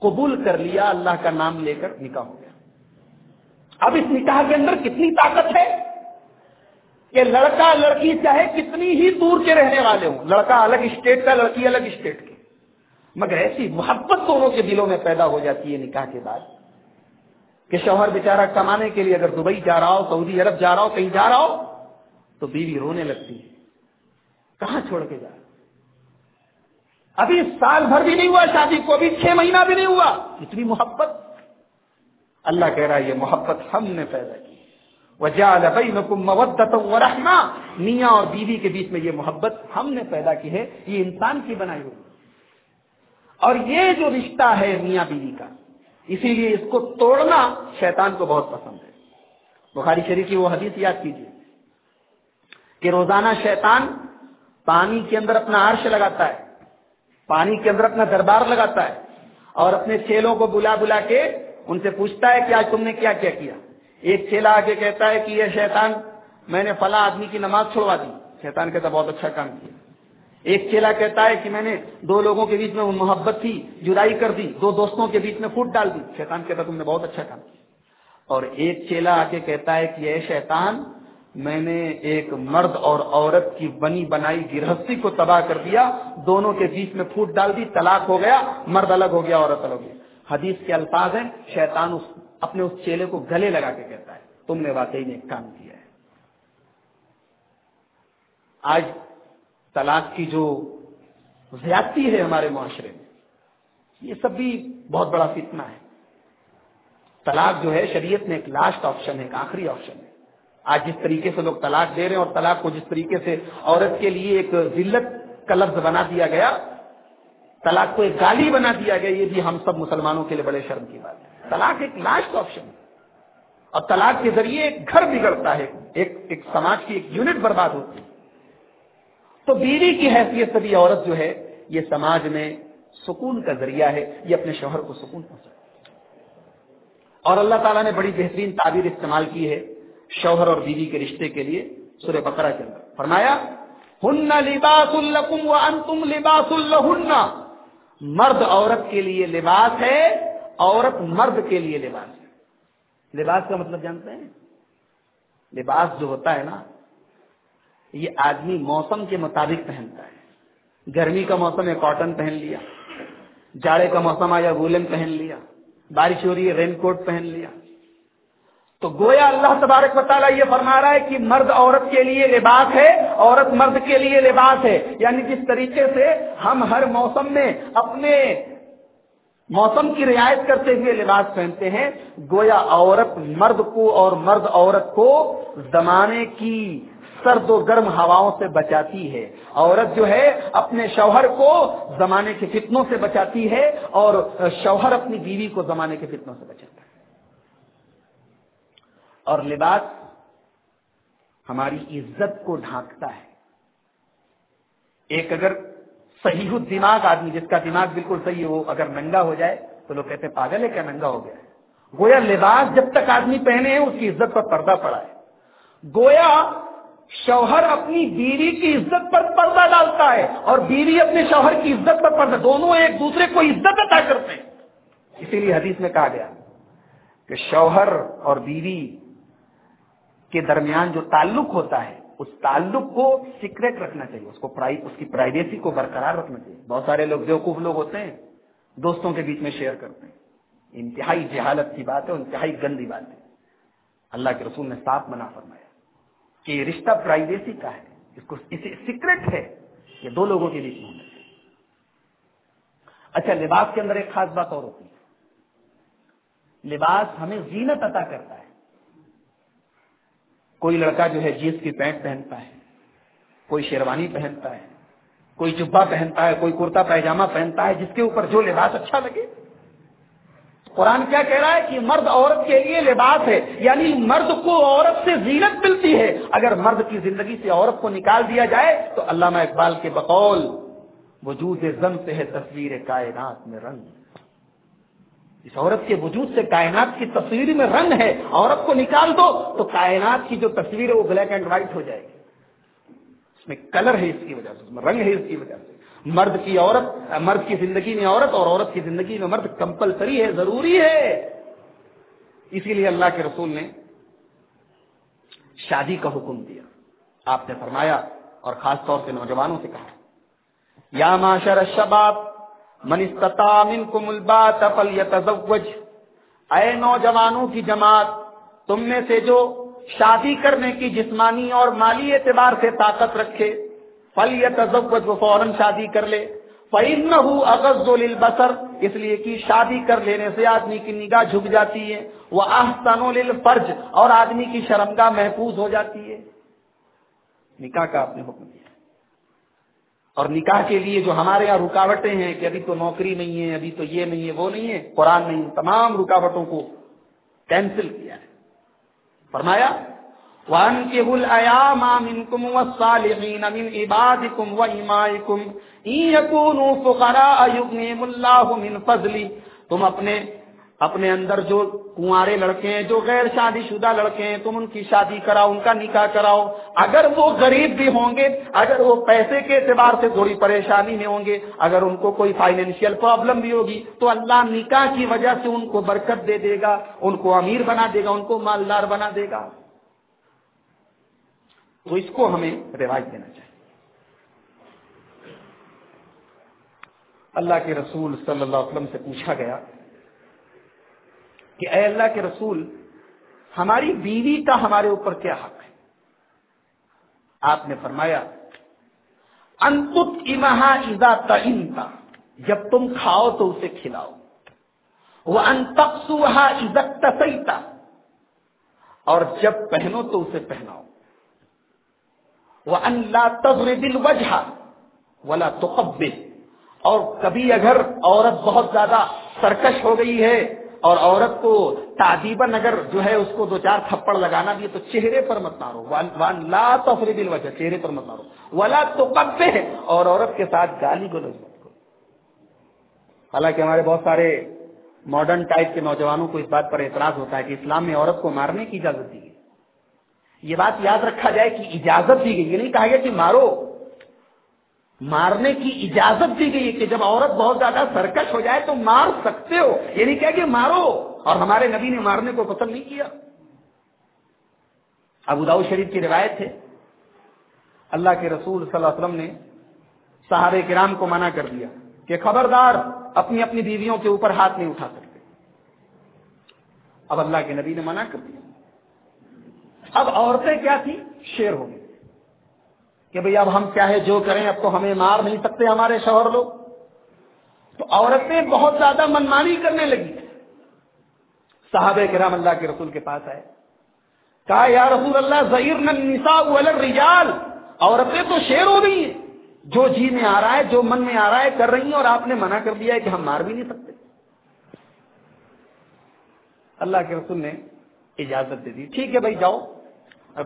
قبول کر لیا، اللہ کا نام لے کر نکاح ہو گیا۔ اب اس نکاح کے اندر کتنی طاقت ہے کہ لڑکا لڑکی چاہے کتنی ہی دور کے رہنے والے ہوں، لڑکا الگ اسٹیٹ کا، لڑکی الگ اسٹیٹ کی مگر ایسی محبت دونوں کے دلوں میں پیدا ہو جاتی ہے نکاح کے بعد کہ شوہر بیچارہ کمانے کے لیے اگر دبئی جا رہا ہو، سعودی عرب جا رہا ہو، کہیں جا رہا ہو، تو بیوی رونے لگتی ہے۔ کہاں چھوڑ کے جا رہا ابھی سال بھر بھی نہیں ہوا، شادی کو ابھی چھ مہینہ بھی نہیں ہوا۔ اتنی محبت۔ اللہ کہہ رہا ہے، یہ محبت ہم نے پیدا کی۔ وجعل بینکم مودۃ ورحمہ میاں اور بیوی کے بیچ میں یہ محبت ہم نے پیدا کی ہے، یہ انسان کی بنائی ہوئی۔ اور یہ جو رشتہ ہے میاں بیوی کا، اسی لیے اس کو توڑنا شیطان کو بہت پسند ہے۔ بخاری شریف کی وہ حدیث یاد کیجیے کہ روزانہ شیطان پانی کے اندر اپنا عرش لگاتا ہے۔ پانی کے اندر اپنا دربار لگاتا ہے اور اپنے چیلوں کو بلا بلا کے ان سے پوچھتا ہے کہ آج تم نے کیا کیا کیا۔ ایک چیلا آ کے کہتا ہے کہ یہ شیطان، میں نے فلاں آدمی کی نماز چھوڑوا دی۔ شیطان کہتا بہت اچھا کام کیا۔ ایک چیلا کہتا ہے کہ میں نے دو لوگوں کے بیچ میں محبت تھی جدائی کر دی، دو دوستوں کے بیچ میں فوٹ ڈال دی۔ شیطان کہتا تم نے بہت اچھا کام کیا۔ اور ایک چیلا آ کے کہتا ہے کہ یہ شیطان میں نے ایک مرد اور عورت کی بنی بنائی گرہستی کو تباہ کر دیا، دونوں کے بیچ میں پھوٹ ڈال دی، طلاق ہو گیا، مرد الگ ہو گیا، عورت الگ ہو گیا۔ حدیث کے الفاظ ہیں، شیطان اس، اپنے اس چیلے کو گلے لگا کے کہتا ہے، تم نے واقعی میں ایک کام کیا ہے۔ آج طلاق کی جو زیادتی ہے ہمارے معاشرے میں، یہ سب بھی بہت بڑا فتنہ ہے۔ طلاق جو ہے، شریعت میں ایک لاسٹ آپشن ہے ایک آخری آپشن ہے۔ آج جس طریقے سے لوگ طلاق دے رہے ہیں اور طلاق کو جس طریقے سے عورت کے لیے ایک ذلت کا لفظ بنا دیا گیا، طلاق کو ایک گالی بنا دیا گیا، یہ بھی ہم سب مسلمانوں کے لیے بڑے شرم کی بات ہے۔ طلاق ایک لاسٹ آپشن ہے۔ اور طلاق کے ذریعے ایک گھر بگڑتا ہے، ایک ایک سماج کی ایک یونٹ برباد ہوتی ہے۔ تو بیوی کی حیثیت سے بھی عورت جو ہے، یہ سماج میں سکون کا ذریعہ ہے، یہ اپنے شوہر کو سکون پہنچا اور اللہ تعالیٰ نے بڑی بہترین تعبیر استعمال کی ہے۔ شوہر اور بیوی کے رشتے کے لیے سورہ بقرہ کے اندر۔ فرمایا، ہن لباس الکم و انتم لباس الہن مرد عورت کے لیے لباس ہے، عورت مرد کے لیے لباس ہے۔ لباس کا مطلب جانتے ہیں؟ لباس جو ہوتا ہے نا، یہ آدمی موسم کے مطابق پہنتا ہے۔ گرمی کا موسم ہے کاٹن پہن لیا۔ جاڑے کا موسم آیا وولن پہن لیا۔ بارش ہو رہی ہے رین کوٹ پہن لیا۔ تو گویا اللہ تبارک و تعالیٰ یہ فرما رہا ہے کہ مرد عورت کے لیے لباس ہے، عورت مرد کے لیے لباس ہے۔ یعنی جس طریقے سے ہم ہر موسم میں اپنے موسم کی رعایت کرتے ہوئے لباس پہنتے ہیں، گویا عورت مرد کو اور مرد عورت کو زمانے کی سرد و گرم ہواؤں سے بچاتی ہے۔ عورت جو ہے اپنے شوہر کو زمانے کے فتنوں سے بچاتی ہے اور شوہر اپنی بیوی کو زمانے کے فتنوں سے بچاتا ہے۔ اور لباس ہماری عزت کو ڈھانکتا ہے۔ ایک اگر صحیح دماغ آدمی، جس کا دماغ بالکل صحیح ہو، اگر ننگا ہو جائے، تو لوگ کہتے ہیں، پاگل ہے کیا؟ ننگا ہو گیا ہے۔ گویا لباس جب تک آدمی پہنے ہیں، اس کی عزت پر پردہ پڑا ہے۔ گویا شوہر اپنی بیوی کی عزت پر پردہ ڈالتا ہے اور بیوی اپنے شوہر کی عزت پر پردہ، دونوں ایک دوسرے کو عزت عطا کرتے ہیں۔ اسی لیے حدیث میں کہا گیا کہ شوہر اور بیوی کے درمیان جو تعلق ہوتا ہے، اس تعلق کو سیکرٹ رکھنا چاہیے۔ اس کو اس کی پرائیویسی کو برقرار رکھنا چاہیے۔ بہت سارے لوگ بیوقوف لوگ ہوتے ہیں، دوستوں کے بیچ میں شیئر کرتے ہیں۔ انتہائی جہالت کی بات ہے، انتہائی گندی بات ہے۔ اللہ کے رسول نے صاف منع فرمایا کہ یہ رشتہ پرائیویسی کا ہے۔ اس کو اسے سیکرٹ ہے یہ دو لوگوں کے بیچ میں ہونا چاہیے۔ اچھا لباس کے اندر ایک خاص بات اور ہوتی ہے۔ لباس ہمیں زینت عطا کرتا ہے۔ کوئی لڑکا جو ہے جینس کی پینٹ پہنتا ہے، کوئی شیروانی پہنتا ہے، کوئی جبا پہنتا ہے، کوئی کرتا پیجامہ پہنتا ہے، جس کے اوپر جو لباس اچھا لگے۔ قرآن کیا کہہ رہا ہے کہ مرد عورت کے لیے لباس ہے یعنی مرد کو عورت سے زینت ملتی ہے۔ اگر مرد کی زندگی سے عورت کو نکال دیا جائے تو علامہ اقبال کے بقول، وجود زم سے ہے تصویر کائنات میں رنگ۔ اس عورت کے وجود سے کائنات کی تصویر میں رنگ ہے، عورت کو نکال دو تو کائنات کی جو تصویر ہے وہ بلیک اینڈ وائٹ ہو جائے گی۔ اس میں کلر ہے اس کی وجہ سے، اس میں رنگ ہے اس کی وجہ سے۔ مرد کی عورت، مرد کی زندگی میں عورت اور عورت کی زندگی میں مرد کمپلسری ہے، ضروری ہے۔ اسی لیے اللہ کے رسول نے شادی کا حکم دیا۔ آپ نے فرمایا اور خاص طور سے نوجوانوں سے کہا، یا معاشر شباب من استطاع منکم البات فلیتزوج۔ اے نوجوانوں کی جماعت، تم میں سے جو شادی کرنے کی جسمانی اور مالی اعتبار سے طاقت رکھے، فلیتزوج وہ فوراً شادی کر لے۔ اغز بسر اس لیے کہ شادی کر لینے سے آدمی کی نگاہ جھک جاتی ہے۔ وہ آستان فرج اور آدمی کی شرمگاہ محفوظ ہو جاتی ہے۔ نکاح کا آپ نے حکم دیا۔ اور نکاح کے لیے جو ہمارے یہاں رکاوٹیں ہیں کہ ابھی تو نوکری نہیں ہے، ابھی تو یہ نہیں ہے، وہ نہیں ہے، قرآن نہیں تمام رکاوٹوں کو کینسل کیا ہے۔ فرمایا وَأَنْكِهُ الْأَيَامَ مِنْكُمْ وَالصَّالِحِينَ مِنْ عِبَادِكُمْ وَإِمَائِكُمْ إِنْ يَكُونُوا فُقَرَاءَ تم اپنے اپنے اندر جو کنوارے لڑکے ہیں، جو غیر شادی شدہ لڑکے ہیں، تم ان کی شادی کراؤ، ان کا نکاح کراؤ۔ اگر وہ غریب بھی ہوں گے، اگر وہ پیسے کے اعتبار سے تھوڑی پریشانی میں ہوں گے، اگر ان کو کوئی فائنینشیل پرابلم بھی ہوگی، تو اللہ نکاح کی وجہ سے ان کو برکت دے دے گا، ان کو امیر بنا دے گا، ان کو مالدار بنا دے گا۔ تو اس کو ہمیں رواج دینا چاہیے۔ اللہ کے رسول صلی اللہ علیہ وسلم سے پوچھا گیا کہ اے اللہ کے رسول، ہماری بیوی کا ہمارے اوپر کیا حق ہے؟ آپ نے فرمایا انت امہا ازا تنتا جب تم کھاؤ تو اسے کھلاؤ۔ وہ انتقسوہا عزت تسیتا اور جب پہنو تو اسے پہناؤ۔ وہ اللہ تبر دل وجہ ولا تو اور کبھی اگر عورت بہت زیادہ سرکش ہو گئی ہے اور عورت کو تعدیباً اگر جو ہے اس کو دو چار تھپڑ لگانا بھی تو چہرے پر مت مارو۔ لا تفرید الوجہ چہرے پر مت مارو۔ ولا تو اور عورت کے ساتھ گالی گلوز مت کرو۔ حالانکہ ہمارے بہت سارے ماڈرن ٹائپ کے نوجوانوں کو اس بات پر اعتراض ہوتا ہے کہ اسلام میں عورت کو مارنے کی اجازت دی گئی۔ یہ بات یاد رکھا جائے کہ اجازت دی گئی۔ یہ نہیں کہا گیا کہ مارو۔ مارنے کی اجازت دی گئی کہ جب عورت بہت زیادہ سرکش ہو جائے تو مار سکتے ہو۔ یعنی یہ نہیں کہ مارو؟ اور ہمارے نبی نے مارنے کو پسند نہیں کیا۔ ابو داؤ شریف کی روایت ہے۔ اللہ کے رسول صلی اللہ علیہ وسلم نے صحابہ کرام کو منع کر دیا کہ خبردار اپنی اپنی بیویوں کے اوپر ہاتھ نہیں اٹھا سکتے۔ اب اللہ کے نبی نے منع کر دیا۔ اب عورتیں کیا تھی شیر ہو گئی کہ بھئی اب ہم چاہے جو کریں، اب تو ہمیں مار نہیں سکتے ہمارے شوہر لوگ۔ تو عورتیں بہت زیادہ منمانی کرنے لگی۔ صحابہ کرام اللہ کے رسول کے پاس آئے۔ کہا، یا رسول اللہ ظہیر نسا رجال عورتیں تو شیر ہو گئی ہیں۔ جو جی میں آ رہا ہے، جو من میں آ رہا ہے، کر رہی ہیں اور آپ نے منع کر دیا ہے کہ ہم مار بھی نہیں سکتے۔ اللہ کے رسول نے اجازت دے دی۔ ٹھیک ہے بھائی جاؤ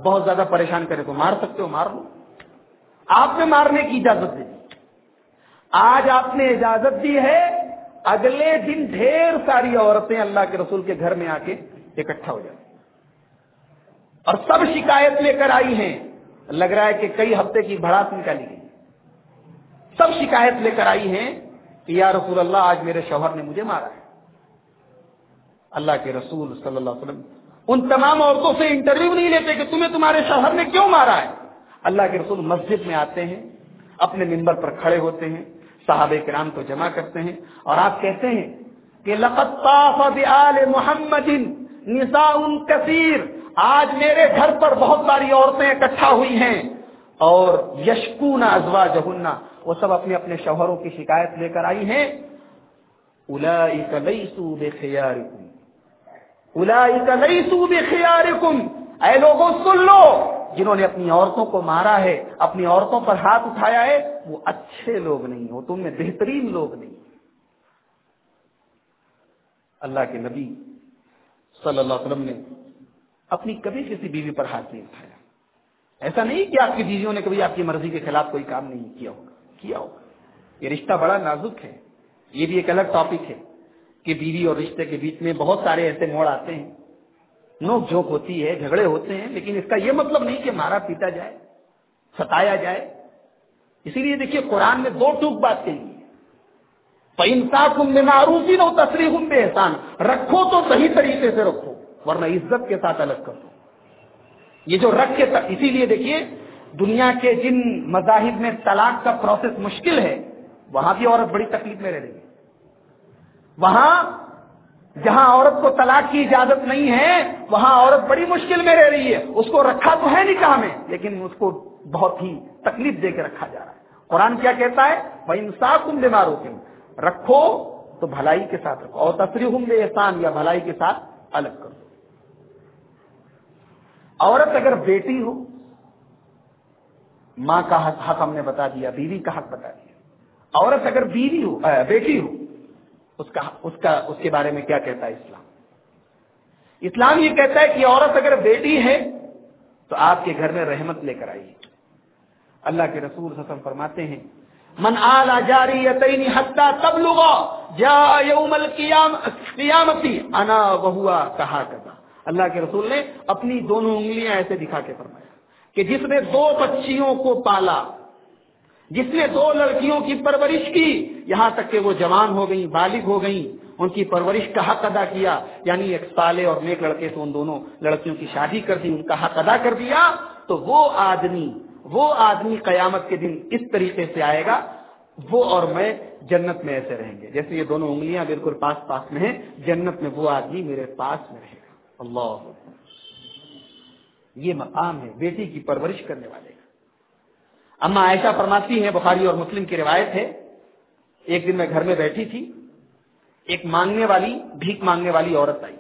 بہت زیادہ پریشان کرے تو مار سکتے ہو، مار لو۔ آپ نے مارنے کی اجازت دی۔ آج آپ نے اجازت دی ہے، اگلے دن ڈھیر ساری عورتیں اللہ کے رسول کے گھر میں آ کے اکٹھا ہو جاتی۔ اور سب شکایت لے کر آئی ہیں۔ لگ رہا ہے کہ کئی ہفتے کی بڑھاس نکالی گئی۔ سب شکایت لے کر آئی ہیں کہ یا رسول اللہ، آج میرے شوہر نے مجھے مارا ہے۔ اللہ کے رسول صلی اللہ علیہ وسلم ان تمام عورتوں سے انٹرویو نہیں لیتے کہ تمہیں تمہارے شوہر نے کیوں مارا ہے؟ اللہ کے رسول مسجد میں آتے ہیں، اپنے ممبر پر کھڑے ہوتے ہیں، صحابہ کرام کو جمع کرتے ہیں اور آپ کہتے ہیں کہ محمد نساء کثیر، آج میرے گھر پر بہت ساری عورتیں اکٹھا ہوئی ہیں اور یشکون ازوا جہنا وہ سب اپنے اپنے شوہروں کی شکایت لے کر آئی ہیں۔ اے لوگوں، سن لو۔ جنہوں نے اپنی عورتوں کو مارا ہے، اپنی عورتوں پر ہاتھ اٹھایا ہے، وہ اچھے لوگ نہیں وہ تم میں بہترین لوگ نہیں اللہ کے نبی صلی اللہ علیہ وسلم نے اپنی کبھی کسی بیوی پر ہاتھ نہیں اٹھایا۔ ایسا نہیں کہ آپ کی بیویوں نے کبھی آپ کی مرضی کے خلاف کوئی کام نہیں کیا ہوگا۔ کیا ہوگا؟ یہ رشتہ بڑا نازک ہے۔ یہ بھی ایک الگ ٹاپک ہے کہ بیوی اور رشتے کے بیچ میں بہت سارے ایسے موڑ آتے ہیں۔ نوک جھوک ہوتی ہے، جھگڑے ہوتے ہیں، لیکن اس کا یہ مطلب نہیں کہ مارا پیٹا جائے، ستایا جائے۔ اسی لیے دیکھیے قرآن میں دو ٹوک بات کہی میں معروف ہی نہ تصریح بے احسان رکھو تو صحیح طریقے سے رکھو، ورنہ عزت کے ساتھ الگ کر دو۔ یہ جو رکھ کے اسی لیے دیکھیے دنیا کے جن مذاہب میں طلاق کا پروسیس مشکل ہے، وہاں بھی عورت بڑی تکلیف میں رہ رہی ہے۔ وہاں جہاں عورت کو طلاق کی اجازت نہیں ہے، وہاں عورت بڑی مشکل میں رہ رہی ہے۔ اس کو رکھا تو ہے نکاح میں، لیکن اس کو بہت ہی تکلیف دے کے رکھا جا رہا ہے۔ قرآن کیا کہتا ہے؟ وہ انصاف تم بیماروں کے رکھو تو بھلائی کے ساتھ رکھو۔ اور تفریح بے احسان یا بھلائی کے ساتھ الگ کرو عورت اگر بیٹی ہو، ماں کا حق ہم نے بتا دیا، بیوی کا حق بتا دیا۔ عورت اگر بیوی ہو بیٹی ہو اس کا اس کا، اس کے بارے میں کیا کہتا ہے اسلام؟ اسلام یہ کہتا ہے کہ عورت اگر بیٹی ہے تو آپ کے گھر میں رحمت لے کر آئیے۔ اللہ کے رسول حسن فرماتے ہیں، من آلا جاری حتہ تب لوگا جا یوم قیامتی انا بہوا کہا کرتا اللہ کے رسول نے اپنی دونوں انگلیاں ایسے دکھا کے فرمایا کہ جس نے دو بچیوں کو پالا جس نے دو لڑکیوں کی پرورش کی، یہاں تک کہ وہ جوان ہو گئی بالغ ہو گئی ان کی پرورش کا حق ادا کیا۔ یعنی ایک سالے اور نیک لڑکے سے ان دونوں لڑکیوں کی شادی کر دی، ان کا حق ادا کر دیا۔ تو وہ آدمی وہ آدمی قیامت کے دن اس طریقے سے آئے گا۔ وہ اور میں جنت میں ایسے رہیں گے۔ جیسے یہ دونوں انگلیاں بالکل پاس پاس میں ہیں، جنت میں وہ آدمی میرے پاس میں رہے گا۔ اللہ۔ یہ مقام ہے، بیٹی کی پرورش کرنے والے۔ اما عائشہ فرماتی ہیں، بخاری اور مسلم کی روایت ہے، ایک دن میں گھر میں بیٹھی تھی، ایک مانگنے والی، بھیک مانگنے والی عورت آئی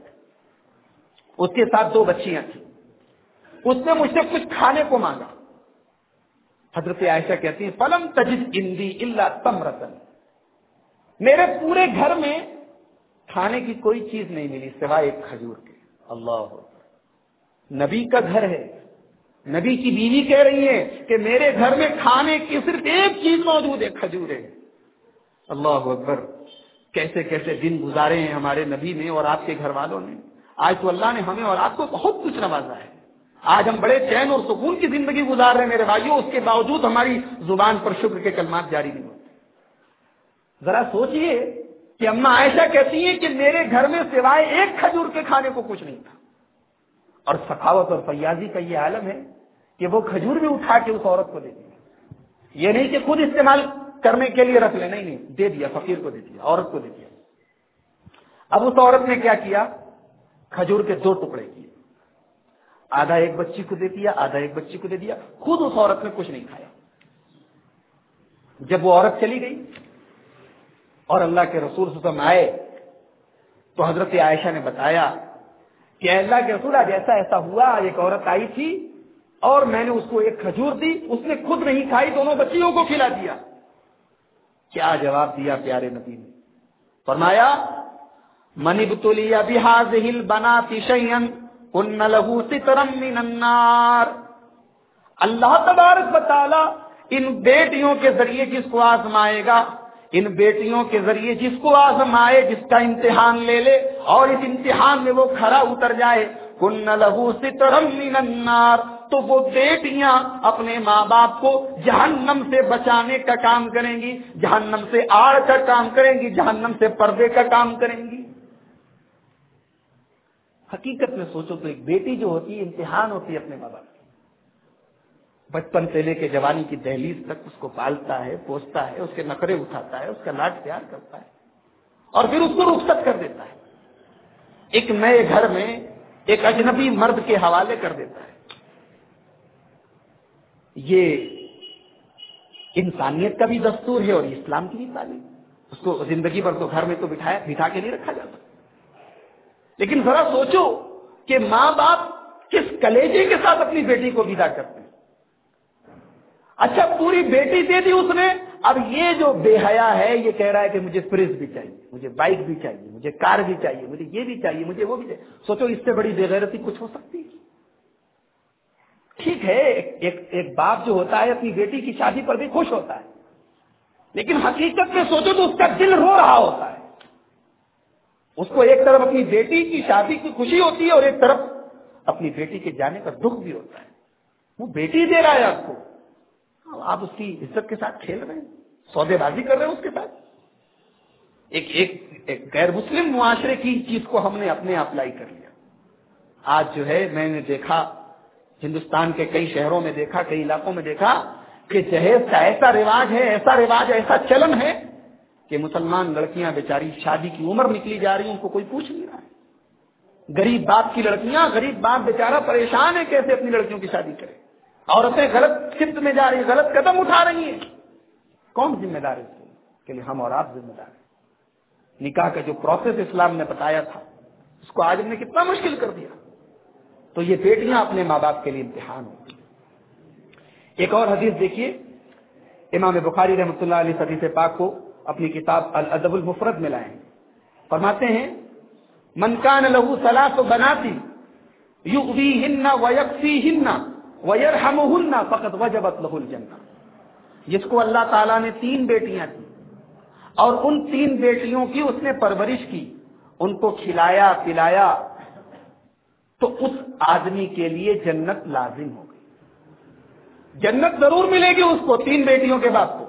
اس کے ساتھ دو بچیاں تھیں۔ اس نے مجھ سے کچھ کھانے کو مانگا۔ حضرت عائشہ کہتی ہیں، فلم تجد اندی اللہ تم رتن میرے پورے گھر میں کھانے کی کوئی چیز نہیں ملی سوائے ایک کھجور کے۔ اللہ نبی کا گھر ہے۔ نبی کی بیوی کہہ رہی ہے کہ میرے گھر میں کھانے کی صرف ایک چیز موجود ہے، کھجور ہے۔ اللہ اکبر۔ کیسے کیسے دن گزارے ہیں ہمارے نبی نے اور آپ کے گھر والوں نے۔ آج تو اللہ نے ہمیں اور آپ کو بہت کچھ نوازا ہے۔ آج ہم بڑے چین اور سکون کی زندگی گزار رہے ہیں میرے بھائیوں اس کے باوجود ہماری زبان پر شکر کے کلمات جاری نہیں ہوتے۔ ذرا سوچئے کہ اما عائشہ کہتی ہیں کہ میرے گھر میں سوائے ایک کھجور کے کھانے کو کچھ نہیں تھا۔ اور سخاوت اور فیاضی کا یہ عالم ہے کہ وہ کھجور بھی اٹھا کے اس عورت کو دے دیا۔ یہ نہیں کہ خود استعمال کرنے کے لیے رکھ لے، نہیں نہیں، دے دیا، فقیر کو دے دیا، عورت کو دے دیا۔ اب اس عورت نے کیا کیا؟ کھجور کے دو ٹکڑے کیے۔ آدھا ایک بچی کو دے دیا، آدھا ایک بچی کو دے دیا۔ خود اس عورت نے کچھ نہیں کھایا۔ جب وہ عورت چلی گئی اور اللہ کے رسول سسم آئے تو حضرت عائشہ نے بتایا کہ اللہ کے رسول آج ایسا ایسا ہوا ایک عورت آئی تھی اور میں نے اس کو ایک کھجور دی، اس نے خود نہیں کھائی، دونوں بچیوں کو کھلا دیا۔ کیا جواب دیا پیارے نبی نے؟ فرمایا منیب تلیا بحاظ ہل بنا تیشین ان لہو سترم من النار. اللہ تبارک بتالا ان بیٹیوں کے ذریعے جس کو آزمائے گا؟ ان بیٹیوں کے ذریعے جس کو آزمائے، جس کا امتحان لے لے اور اس امتحان میں وہ کھڑا اتر جائے۔ کن لہو سترم من النار۔ تو وہ بیٹیاں اپنے ماں باپ کو جہنم سے بچانے کا کام کریں گی، جہنم سے آڑ کا کام کریں گی، جہنم سے پردے کا کام کریں گی۔ حقیقت میں سوچو تو ایک بیٹی جو ہوتی ہے امتحان ہوتی ہے اپنے ماں باپ بچپن سے لے کے جوانی کی دہلیز تک اس کو پالتا ہے، پوستا ہے، اس کے نقرے اٹھاتا ہے، اس کا لاٹ پیار کرتا ہے اور پھر اس کو رخصت کر دیتا ہے۔ ایک نئے گھر میں ایک اجنبی مرد کے حوالے کر دیتا ہے۔ یہ انسانیت کا بھی دستور ہے اور اسلام کی بھی تعلیم اس کو زندگی بھر تو گھر میں تو بٹھایا، بٹھا کے نہیں رکھا جاتا۔ لیکن ذرا سوچو کہ ماں باپ کس کلیجے کے ساتھ اپنی بیٹی کو ودا کرتے ہیں؟ اچھا پوری بیٹی دے دی اس نے۔ اب یہ جو بے حیا ہے، یہ کہہ رہا ہے کہ مجھے فریج بھی چاہیے، مجھے بائک بھی چاہیے، مجھے کار بھی چاہیے، مجھے یہ بھی چاہیے، مجھے وہ بھی چاہیے۔ سوچو، اس سے بڑی بے غیرتی کچھ ہو سکتی ٹھیک ہے، ایک ایک باپ جو ہوتا ہے، اپنی بیٹی کی شادی پر بھی خوش ہوتا ہے۔ لیکن حقیقت میں سوچو تو اس کا دل رو رہا ہوتا ہے۔ اس کو ایک طرف اپنی بیٹی کی شادی کی خوشی ہوتی ہے اور ایک طرف اپنی بیٹی کے جانے کا دکھ بھی ہوتا ہے۔ وہ بیٹی دے رہا ہے آپ کو۔ آپ اس کی عزت کے ساتھ کھیل رہے ہیں؟ سودے بازی کر رہے ہیں اس کے ساتھ؟ ایک ایک, ایک غیر مسلم معاشرے کی چیز کو ہم نے اپنے اپلائی کر لیا۔ آج جو ہے میں نے دیکھا ہندوستان کے کئی شہروں میں دیکھا کئی علاقوں میں دیکھا کہ جہیز کا ایسا رواج ہے ایسا رواج ایسا چلن ہے کہ مسلمان لڑکیاں بیچاری شادی کی عمر نکلی جا رہی ہیں ان کو کوئی پوچھ نہیں رہا ہے۔ غریب باپ کی لڑکیاں غریب باپ بیچارہ پریشان ہے کیسے اپنی لڑکیوں کی شادی کرے عورتیں غلط سمت میں جا رہی ہیں، غلط قدم اٹھا رہی ہیں۔ کون ذمہ دار ہے اس کے لیے ہم اور آپ ذمہ دار ہیں۔ نکاح کا جو پروسیس اسلام نے بتایا تھا، اس کو آج نے کتنا مشکل کر دیا۔ تو یہ بیٹیاں اپنے ماں باپ کے لیے امتحان ہوتی ایک اور حدیث دیکھیے، امام بخاری رحمۃ اللہ علیہ حدیث پاک کو اپنی کتاب الادب المفرد میں لائیں فرماتے ہیں منکان لہو سلاس و بناتی یوگی ہن ویکسی ہن فقط وجبت لہ الجنہ جس کو اللہ تعالیٰ نے تین بیٹیاں دی اور ان تین بیٹیوں کی اس نے پرورش کی، ان کو کھلایا، پلایا، تو اس آدمی کے لیے جنت لازم ہو گئی۔ جنت ضرور ملے گی اس کو، تین بیٹیوں کے بعد کو۔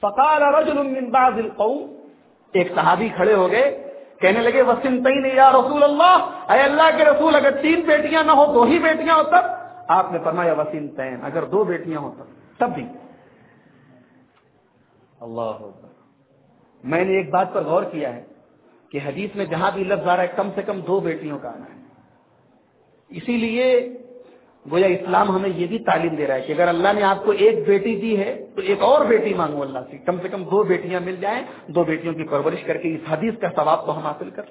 فقال رجل من بعض القوم۔ ایک صحابی کھڑے ہو گئے، کہنے لگے وسیم تئی یا رسول اللہ اے اللہ کے رسول، اگر تین بیٹیاں نہ ہو، دو ہی بیٹیاں ہو تب آپ نے فرمایا وسیم تین اگر دو بیٹیاں ہو تب بھی۔ اللہ میں نے ایک بات پر غور کیا ہے کہ حدیث میں جہاں بھی لفظ آ رہا ہے کم سے کم دو بیٹیوں کا آنا ہے۔ اسی لیے گویا اسلام ہمیں یہ بھی تعلیم دے رہا ہے کہ اگر اللہ نے آپ کو ایک بیٹی دی ہے تو ایک اور بیٹی مانگو اللہ سے۔ کم سے کم دو بیٹیاں مل جائیں دو بیٹیوں کی پرورش کر کے اس حدیث کا ثواب تو ہم حاصل کر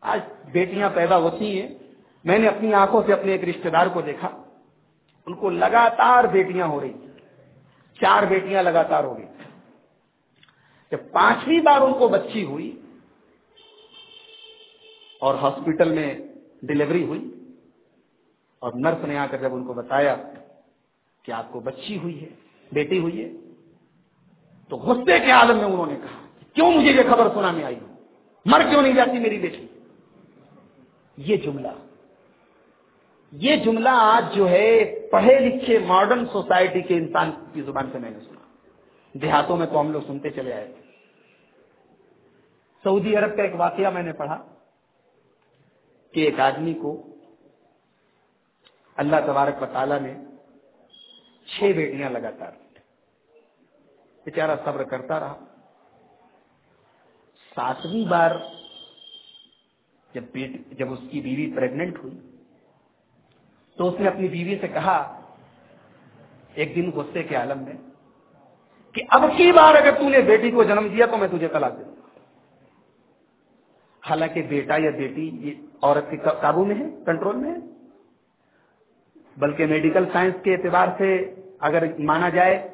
آج بیٹیاں پیدا ہوتی ہیں میں نے اپنی آنکھوں سے اپنے ایک رشتے دار کو دیکھا، ان کو لگاتار بیٹیاں ہو رہی چار بیٹیاں لگاتار ہو رہی جب پانچویں بار ان کو بچی ہوئی اور ہاسپٹل میں ڈلیوری ہوئی اور نرس نے آ کر جب ان کو بتایا کہ آپ کو بچی ہوئی ہے، بیٹی ہوئی ہے، تو غصے کے عالم میں انہوں نے کہا کیوں مجھے یہ خبر سنانے آئی مر کیوں نہیں جاتی میری بیٹی؟ یہ جملہ یہ جملہ آج جو ہے، پڑھے لکھے ماڈرن سوسائٹی کے انسان کی زبان سے میں نے سنا۔ دیہاتوں میں تو ہم لوگ سنتے چلے آئے۔ تھے سعودی عرب کا ایک واقعہ میں نے پڑھا کہ ایک آدمی کو اللہ تبارک و تعالیٰ نے چھ بیٹیاں لگاتار بیچارہ صبر کرتا رہا۔ ساتویں بار جب بیٹی جب اس کی بیوی پریگنٹ ہوئی تو اس نے اپنی بیوی سے کہا، ایک دن غصے کے عالم میں کہ اب کی بار اگر تو نے بیٹی کو جنم دیا تو میں تجھے طلاق دوں حالانکہ بیٹا یا بیٹی یہ عورت کے قابو میں ہے، کنٹرول میں ہے۔ بلکہ میڈیکل سائنس کے اعتبار سے اگر مانا جائے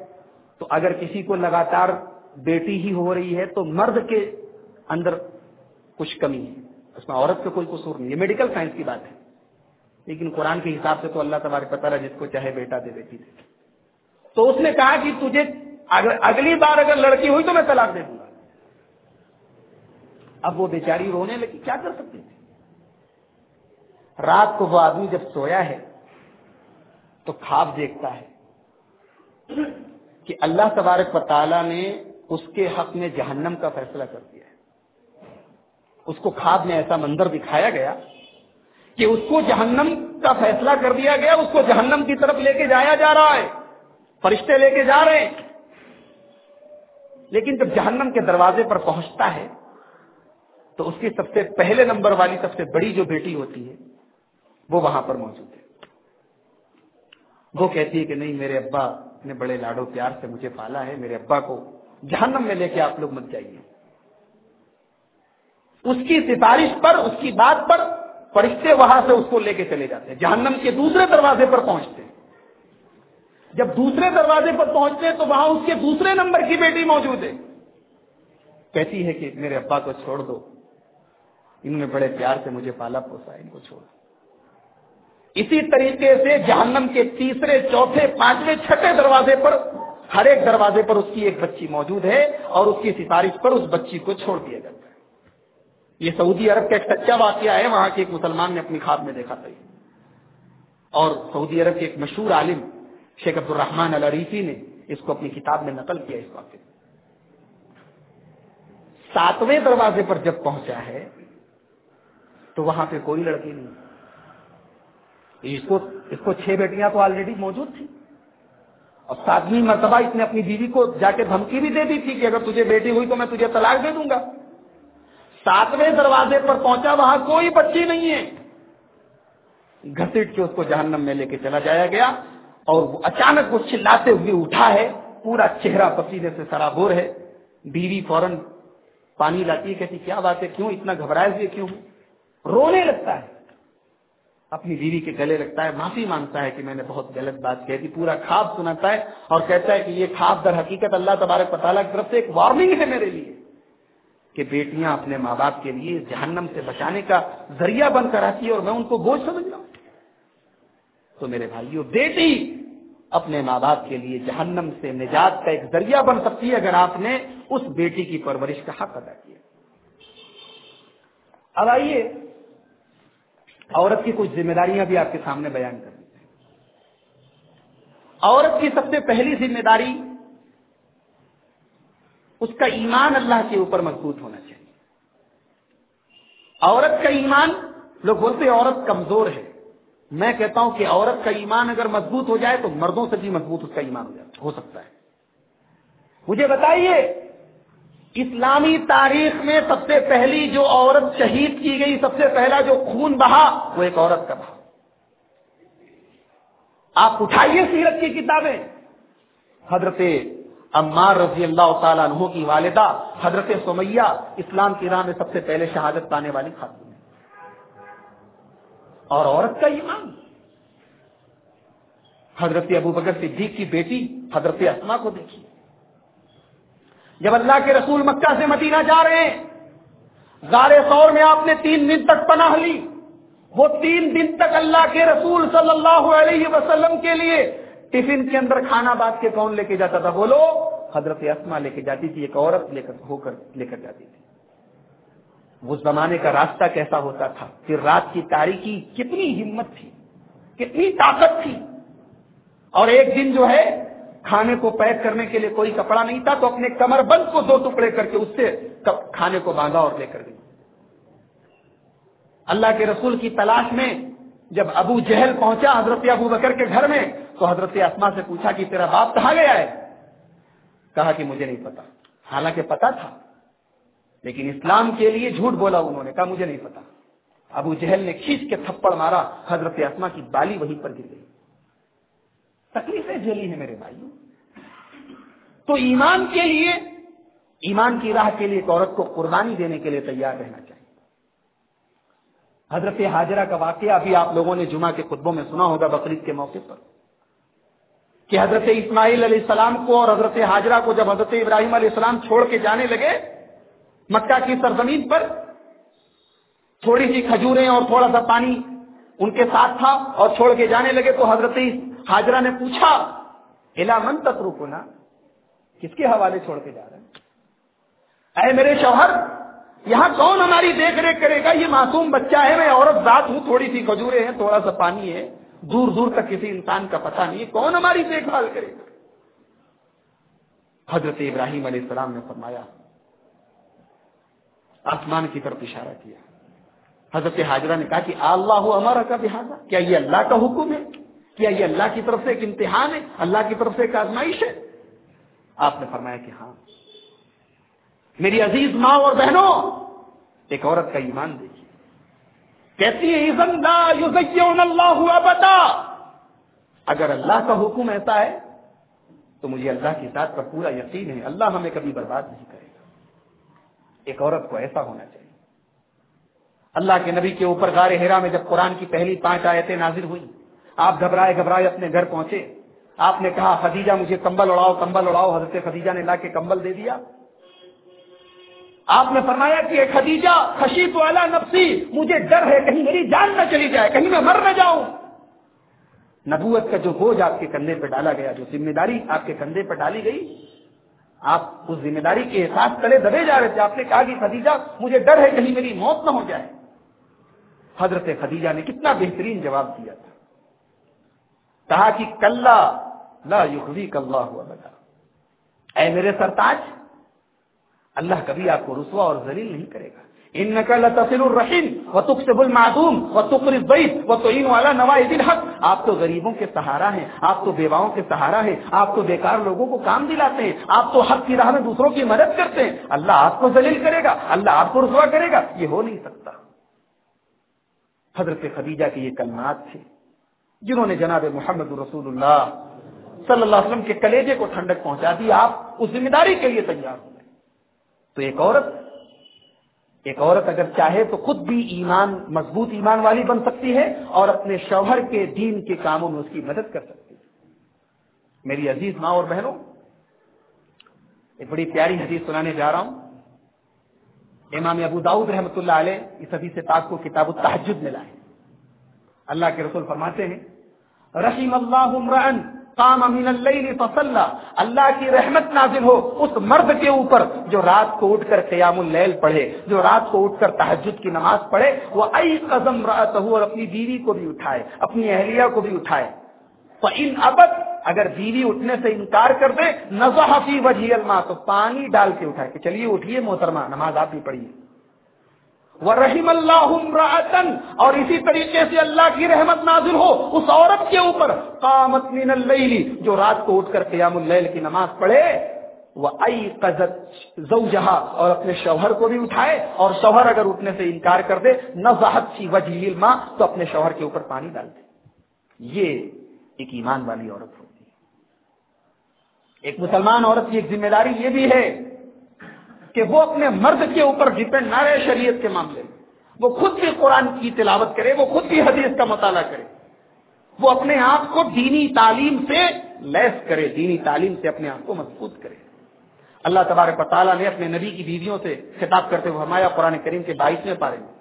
تو اگر کسی کو لگاتار بیٹی ہی ہو رہی ہے تو مرد کے اندر کچھ کمی ہے۔ اس میں عورت کا کوئی قصور نہیں ہے۔ میڈیکل سائنس کی بات ہے۔ لیکن قرآن کے حساب سے تو اللہ تبارک پتہ رہا جس کو چاہے بیٹا دے بیٹی دے۔ تو اس نے کہا کہ تجھے اگلی بار اگر لڑکی ہوئی تو میں طلاق دے دوں گا۔ اب وہ بیچاری رونے لگی، کیا کر سکتی تھی رات کو وہ آدمی جب سویا ہے تو خواب دیکھتا ہے کہ اللہ تبارک و تعالیٰ نے اس کے حق میں جہنم کا فیصلہ کر دیا ہے۔ اس کو خواب میں ایسا منظر دکھایا گیا کہ اس کو جہنم کا فیصلہ کر دیا گیا، اس کو جہنم کی طرف لے کے جایا جا رہا ہے، فرشتے لے کے جا رہے ہیں۔ لیکن جب جہنم کے دروازے پر پہنچتا ہے، تو اس کی سب سے پہلے نمبر والی سب سے بڑی جو بیٹی ہوتی ہے، وہ وہاں پر موجود ہے۔ وہ کہتی ہے کہ نہیں، میرے ابا نے بڑے لاڈو پیار سے مجھے پالا ہے، میرے ابا کو جہنم میں لے کے آپ لوگ مت جائیے۔ اس کی سفارش پر، اس کی بات پر فرشتے وہاں سے اس کو لے کے چلے جاتے ہیں، جہنم کے دوسرے دروازے پر پہنچتے ہیں۔ جب دوسرے دروازے پر پہنچتے ہیں تو وہاں اس کے دوسرے نمبر کی بیٹی موجود ہے۔ کہتی ہے کہ میرے ابا کو چھوڑ دو، انہوں نے بڑے پیار سے مجھے پالا، پوسا ان کو چھوڑ۔ اسی طریقے سے جہنم کے تیسرے، چوتھے، پانچویں، چھٹے دروازے پر ہر ایک دروازے پر اس کی ایک بچی موجود ہے اور اس کی سفارش پر اس بچی کو چھوڑ دیا جاتا ہے۔ یہ سعودی عرب کا ایک سچا واقعہ ہے، وہاں کے ایک مسلمان نے اپنی خواب میں دیکھا تھا اور سعودی عرب کے ایک مشہور عالم، شیخ عبد الرحمان الریفی نے اس کو اپنی کتاب میں نقل کیا اس واقعے ساتویں دروازے پر جب پہنچا ہے، تو وہاں پہ کوئی لڑکی نہیں۔ اس کو اس کو چھ بیٹیاں تو آلریڈی موجود تھی اور ساتویں مرتبہ اس نے اپنی بیوی کو جا کے دھمکی بھی دے دی تھی کہ اگر تجھے بیٹی ہوئی تو میں تجھے طلاق دے دوں گا۔ ساتویں دروازے پر پہنچا، وہاں کوئی بچی نہیں ہے۔ گھسیٹ کے اس کو جہنم میں لے کے چلا جایا گیا اور وہ اچانک وہ چلاتے ہوئے اٹھا ہے۔ پورا چہرہ پسینے سے سرابور ہے۔ بیوی فوراً پانی لاتی ہے، کہتی، کیا بات ہے؟ کیوں اتنا گھبرائے ہوئے؟ کیوں؟ رونے لگتا ہے۔ اپنی بیوی کے گلے لگتا ہے، معافی مانگتا ہے کہ میں نے بہت غلط بات کہہ دی۔ پورا خواب سناتا ہے اور کہتا ہے کہ یہ خواب در حقیقت اللہ تبارک تعالیٰ کی طرف سے ایک وارننگ ہے میرے لیے۔ کہ بیٹیاں اپنے ماں باپ کے لیے جہنم سے بچانے کا ذریعہ بن کر آتی ہے اور میں ان کو بوجھ سمجھ رہا ہوں۔ تو میرے بھائیوں بیٹی اپنے ماں باپ کے لیے جہنم سے نجات کا ایک ذریعہ بن سکتی ہے اگر آپ نے اس بیٹی کی پرورش کا حق ادا کیا۔ اب آئیے، عورت کی کچھ ذمہ داریاں بھی آپ کے سامنے بیان کر دیتے ہیں۔ عورت کی سب سے پہلی ذمہ داری اس کا ایمان اللہ کے اوپر مضبوط ہونا چاہیے۔ عورت کا ایمان، لوگ بولتے عورت کمزور ہے۔ میں کہتا ہوں کہ عورت کا ایمان اگر مضبوط ہو جائے تو مردوں سے بھی مضبوط اس کا ایمان ہو جائے، ہو سکتا ہے۔ مجھے بتائیے، اسلامی تاریخ میں سب سے پہلی جو عورت شہید کی گئی، سب سے پہلا جو خون بہا، وہ ایک عورت کا بہا۔ آپ اٹھائیے سیرت کی کتابیں۔ حضرت عمار رضی اللہ تعالیٰ عنہ کی والدہ حضرت سمیہ اسلام کی راہ میں سب سے پہلے شہادت پانے والی خاتون اور عورت کا ایمان۔ حضرت ابو بکر صدیق کی بیٹی حضرت اسما کو دیکھی۔ جب اللہ کے رسول مکہ سے مدینہ جا رہے ہیں غار سور میں آپ نے تین دن تک پناہ لی۔ وہ تین دن تک اللہ کے رسول صلی اللہ علیہ وسلم کے لیے ٹفن کے اندر کھانا بات کے کون لے کے جاتا تھا؟ بولو حضرت اسما لے کے جاتی تھی، ایک عورت لے کر ہو کر لے کر جاتی تھی۔ اس زمانے کا راستہ کیسا ہوتا تھا؟ پھر رات کی تاریخی کتنی ہمت تھی، کتنی طاقت تھی۔ اور ایک دن جو ہے، کھانے کو پیک کرنے کے لیے کوئی کپڑا نہیں تھا، تو اپنے کمر بند کو دو ٹکڑے کر کے اس سے کھانے کو باندھا اور لے کر گئی۔ اللہ کے رسول کی تلاش میں جب ابو جہل پہنچا حضرت ابو بکر کے گھر میں تو حضرت اسما سے پوچھا کہ تیرا باپ کہاں گیا ہے؟ کہا کہ مجھے نہیں پتا۔ حالانکہ پتا تھا، لیکن اسلام کے لیے جھوٹ بولا انہوں نے، کہا مجھے نہیں پتا۔ ابو جہل نے کھینچ کے تھپڑ مارا، حضرت اسما کی بالی وہیں پر گر گئی۔ تکلیفیں جھیلی ہیں میرے بھائی تو ایمان کے لیے، ایمان کی راہ کے لیے ایک عورت کو قربانی دینے کے لیے تیار رہنا چاہیے۔ حضرت حاجرہ کا واقعہ ابھی آپ لوگوں نے جمعہ کے خطبوں میں سنا ہوگا بقرعید کے موقع پر۔ کہ حضرت اسماعیل علیہ السلام کو اور حضرت حاجرہ کو جب حضرت ابراہیم علیہ السلام چھوڑ کے جانے لگے، مکہ کی سرزمین پر تھوڑی سی کھجوریں اور تھوڑا سا پانی ان کے ساتھ تھا اور چھوڑ کے جانے لگے تو حضرت حاجرہ نے پوچھا الا من تک روکنا کس کے حوالے چھوڑ کے جا رہے ہیں؟ اے میرے شوہر، یہاں کون ہماری دیکھ ریکھ کرے گا؟ یہ معصوم بچہ ہے، میں عورت ذات ہوں، تھوڑی سی کھجورے ہیں، تھوڑا سا پانی ہے دور دور تک کسی انسان کا پتہ نہیں ہے کون ہماری دیکھ بھال کرے گا۔ حضرت ابراہیم علیہ السلام نے فرمایا، آسمان کی طرف اشارہ کیا۔ حضرت حاجرہ نے کہا کہ اللہ ہمارا کا لہٰذا کیا یہ اللہ کا حکم ہے؟ کیا یہ اللہ کی طرف سے ایک امتحان ہے؟ اللہ کی طرف سے ایک آزمائش ہے؟ آپ نے فرمایا کہ ہاں۔ میری عزیز ماں اور بہنوں، ایک عورت کا ایمان دیکھیے۔ کہتی ہے اللہ ہوا بتا اگر اللہ کا حکم ایسا ہے، تو مجھے اللہ کی ذات پر پورا یقین ہے، اللہ ہمیں کبھی برباد نہیں کرے گا۔ ایک عورت کو ایسا ہونا چاہیے۔ اللہ کے نبی کے اوپر غار ہیرا میں جب قرآن کی پہلی پانچ آیتیں نازل ہوئی آپ گھبرائے گھبرائے اپنے گھر پہنچے۔ آپ نے کہا، خدیجہ مجھے کمبل اڑاؤ کمبل اڑاؤ، حضرت خدیجہ نے لا کے کمبل دے دیا۔ آپ نے فرمایا کہ خدیجہ خشی تو اعلیٰ نفسی، مجھے ڈر ہے، کہیں میری جان نہ چلی جائے، کہیں میں مر نہ جاؤں۔ نبوت کا جو بوجھ آپ کے کندھے پہ ڈالا گیا، جو ذمہ داری آپ کے کندھے پہ ڈالی گئی، آپ اس ذمہ داری کے احساس تلے دبے جا رہے تھے۔ آپ نے کہا کہ خدیجہ، مجھے ڈر ہے، کہیں میری موت نہ ہو جائے۔ حضرت خدیجہ نے کتنا بہترین جواب دیا تھا۔ کہا کہ کل کلّہ ہوا بتا اے میرے سرتاج اللہ کبھی آپ کو رسوا اور ذلیل نہیں کرے گا۔ ان نقل تفصیل الرحیم و تقسب المعدوم و تقر البعید و توین والا نواز الحق۔ آپ تو غریبوں کے سہارا ہیں، آپ تو بیواؤں کے سہارا ہیں، آپ تو بیکار لوگوں کو کام دلاتے ہیں، آپ تو حق کی راہ میں دوسروں کی مدد کرتے ہیں۔ اللہ آپ کو ذلیل کرے گا، اللہ آپ کو رسوا کرے گا۔ یہ ہو نہیں سکتا۔ حضرت خدیجہ کے یہ کلمات تھے، جنہوں نے جناب محمد رسول اللہ صلی اللہ علیہ وسلم کے کلیجے کو ٹھنڈک پہنچا دی، آپ اس ذمہ داری کے لیے تیار ہو۔ تو ایک عورت ایک عورت اگر چاہے تو خود بھی ایمان، مضبوط ایمان والی بن سکتی ہے اور اپنے شوہر کے دین کے کاموں میں اس کی مدد کر سکتی ہے۔ میری عزیز ماں اور بہنوں، ایک بڑی پیاری حدیث سنانے جا رہا ہوں۔ امام ابو داؤد رحمۃ اللہ علیہ اس حدیث پاک کو کتاب التحجد ملا ہے اللہ کے رسول فرماتے ہیں رحیم اللہ عمران قام من اللیل فصلى. اللہ کی رحمت نازل ہو اس مرد کے اوپر جو رات کو اٹھ کر قیام اللیل پڑھے، جو رات کو اٹھ کر تحجد کی نماز پڑھے، وہ ای قزم راتہ اور اپنی بیوی کو بھی اٹھائے، اپنی اہلیہ کو بھی اٹھائے۔ تو ان ابد اگر بیوی اٹھنے سے انکار کر دے نظہ فی وجہ الماء، تو پانی ڈال کے اٹھائے کہ چلیے اٹھیے محترمہ، نماز آپ بھی پڑھیے رحیم اللہ اور اسی طریقے سے اللہ کی رحمت نازل ہو۔ اس عورت کے اوپر قامت من اللیل، جو رات کو اٹھ کر قیام اللیل کی نماز پڑھے۔ وہ ائی قزت زوجہا اور اپنے شوہر کو بھی اٹھائے۔ اور شوہر اگر اٹھنے سے انکار کر دے نزاحت سی وجہ الماء، تو اپنے شوہر کے اوپر پانی ڈال دے۔ یہ ایک ایمان والی عورت ہوتی ہے۔ ایک مسلمان عورت کی ایک ذمہ داری یہ بھی ہے کہ وہ اپنے مرد کے اوپر ڈپینڈ نہ رہے شریعت کے معاملے میں۔ وہ خود بھی قرآن کی تلاوت کرے، وہ خود بھی حدیث کا مطالعہ کرے۔ وہ اپنے آپ کو دینی تعلیم سے لیس کرے، دینی تعلیم سے اپنے آپ کو مضبوط کرے۔ اللہ تبارک تعالیٰ نے اپنے نبی کی بیویوں سے خطاب کرتے ہوئے ہمایا قرآن کریم کے بائیسویں پارے میں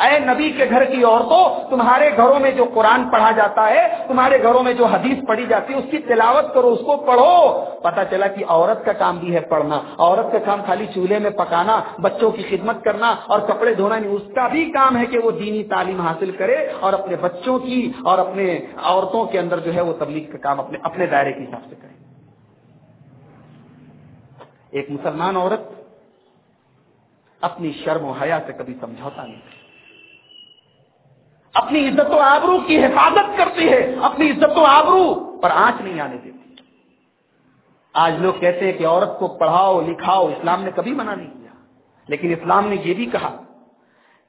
اے نبی کے گھر کی عورتوں، تمہارے گھروں میں جو قرآن پڑھا جاتا ہے، تمہارے گھروں میں جو حدیث پڑھی جاتی ہے، اس کی تلاوت کرو، اس کو پڑھو۔ پتا چلا کہ عورت کا کام بھی ہے پڑھنا، عورت کا کام خالی چولہے میں پکانا، بچوں کی خدمت کرنا اور کپڑے دھونا نہیں، اس کا بھی کام ہے کہ وہ دینی تعلیم حاصل کرے اور اپنے بچوں کی اور اپنے عورتوں کے اندر جو ہے وہ تبلیغ کا کام اپنے اپنے دائرے کے حساب سے کرے۔ ایک مسلمان عورت اپنی شرم و حیا سے کبھی سمجھوتا نہیں اپنی عزت و آبرو کی حفاظت کرتی ہے۔ اپنی عزت و آبرو پر آنچ نہیں آنے دیتی۔ آج لوگ کہتے ہیں کہ عورت کو پڑھاؤ، لکھاؤ اسلام نے کبھی منع نہیں کیا۔ لیکن اسلام نے یہ بھی کہا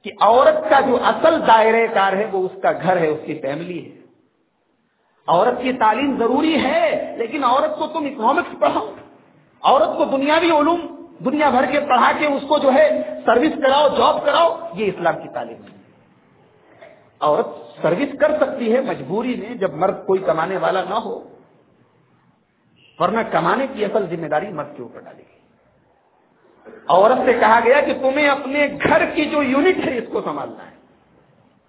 کہ عورت کا جو اصل دائرہ کار ہے وہ اس کا گھر ہے، اس کی فیملی ہے۔ عورت کی تعلیم ضروری ہے، لیکن عورت کو تم اکنامکس پڑھاؤ۔ عورت کو دنیاوی علوم، دنیا بھر کے پڑھا کے اس کو جو ہے سروس کراؤ، جاب کراؤ، یہ اسلام کی تعلیم ہے۔ عورت سروس کر سکتی ہے مجبوری میں جب مرد کوئی کمانے والا نہ ہو۔ ورنہ کمانے کی اصل ذمہ داری مرد کے اوپر ڈالے گی عورت سے کہا گیا کہ تمہیں اپنے گھر کی جو یونٹ ہے اس کو سنبھالنا ہے۔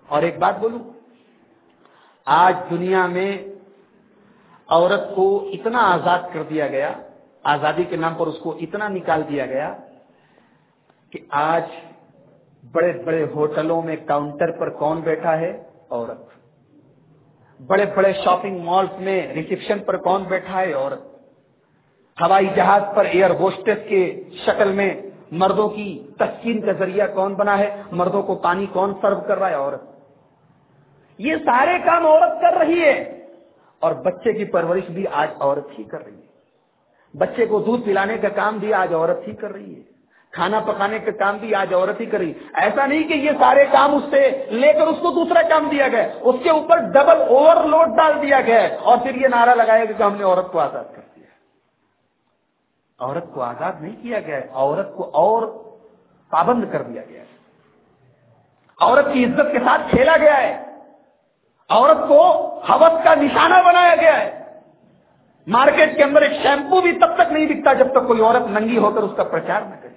اور ایک بات بولوں، آج دنیا میں عورت کو اتنا آزاد کر دیا گیا آزادی کے نام پر اس کو اتنا نکال دیا گیا کہ آج بڑے بڑے ہوٹلوں میں کاؤنٹر پر کون بیٹھا ہے؟ عورت۔ بڑے بڑے شاپنگ مالز میں ریسپشن پر کون بیٹھا ہے؟ عورت۔ ہوائی جہاز پر ایئر ہوسٹس کے شکل میں مردوں کی تسکین کا ذریعہ کون بنا ہے؟ مردوں کو پانی کون سرو کر رہا ہے؟ عورت۔ یہ سارے کام عورت کر رہی ہے اور بچے کی پرورش بھی آج عورت ہی کر رہی ہے۔ بچے کو دودھ پلانے کا کام بھی آج عورت ہی کر رہی ہے۔ کھانا پکانے کا کام بھی آج عورت ہی کر رہی ہے۔ ایسا نہیں کہ یہ سارے کام اس سے لے کر اس کو دوسرا کام دیا گیا اس کے اوپر ڈبل اوور لوڈ ڈال دیا گیا اور پھر یہ نعرہ لگایا گیا کہ ہم نے عورت کو آزاد کر دیا۔ عورت کو آزاد نہیں کیا گیا عورت کو اور پابند کر دیا گیا ہے۔ عورت کی عزت کے ساتھ کھیلا گیا ہے۔ عورت کو حوث کا نشانہ بنایا گیا ہے۔ مارکیٹ کے اندر ایک شیمپو بھی تب تک نہیں دکھتا جب تک کوئی عورت ننگی ہو کر اس کا پرچار نہ کرے۔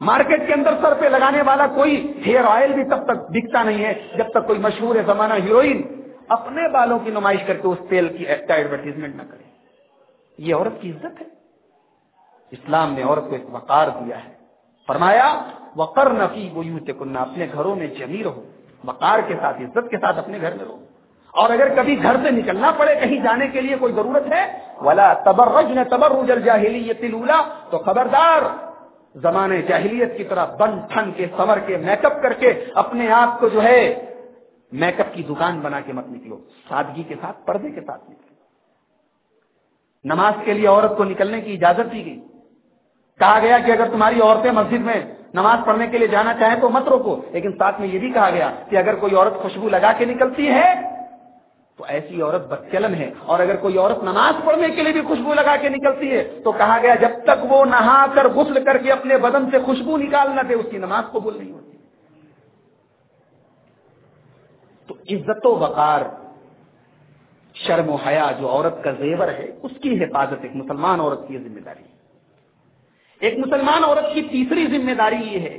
مارکیٹ کے اندر سر پہ لگانے والا کوئی ہیئر آئل بھی تب تک دکھتا نہیں ہے جب تک کوئی مشہور ہے زمانہ ہیروئن اپنے بالوں کی نمائش کر کے اس تیل کی ایڈورٹیزمنٹ نہ کرے۔ یہ عورت کی عزت ہے۔ اسلام نے عورت کو ایک وقار دیا ہے۔ فرمایا وقر نفی وہ یوں اپنے گھروں میں جمی رہو۔ وقار کے ساتھ، عزت کے ساتھ اپنے گھر میں رہو۔ اور اگر کبھی گھر سے نکلنا پڑے کہیں جانے کے لیے کوئی ضرورت ہے؟ ولا تبرج نے تبر جاہلیت اولا تو خبردار، زمانے جاہلیت کی طرح بن، ٹھن کے سمر کے، میک اپ کر کے اپنے آپ کو جو ہے، میک اپ کی دکان بنا کے مت نکلو، سادگی کے ساتھ، پردے کے ساتھ نکلو۔ نماز کے لیے عورت کو نکلنے کی اجازت دی گئی۔ کہا گیا کہ اگر تمہاری عورتیں مسجد میں نماز پڑھنے کے لیے جانا چاہیں تو مت روکو، لیکن ساتھ میں یہ بھی کہا گیا کہ اگر کوئی عورت خوشبو لگا کے نکلتی ہے تو ایسی عورت بدچلن ہے۔ اور اگر کوئی عورت نماز پڑھنے کے لیے بھی خوشبو لگا کے نکلتی ہے، تو کہا گیا جب تک وہ نہا کر غسل کر کے اپنے بدن سے خوشبو نکال نہ دے، اس کی نماز قبول نہیں ہوتی۔ تو عزت و وقار، شرم و حیا جو عورت کا زیور ہے، اس کی حفاظت ایک مسلمان عورت کی ذمہ داری ہے۔ ایک مسلمان عورت کی تیسری ذمہ داری یہ ہے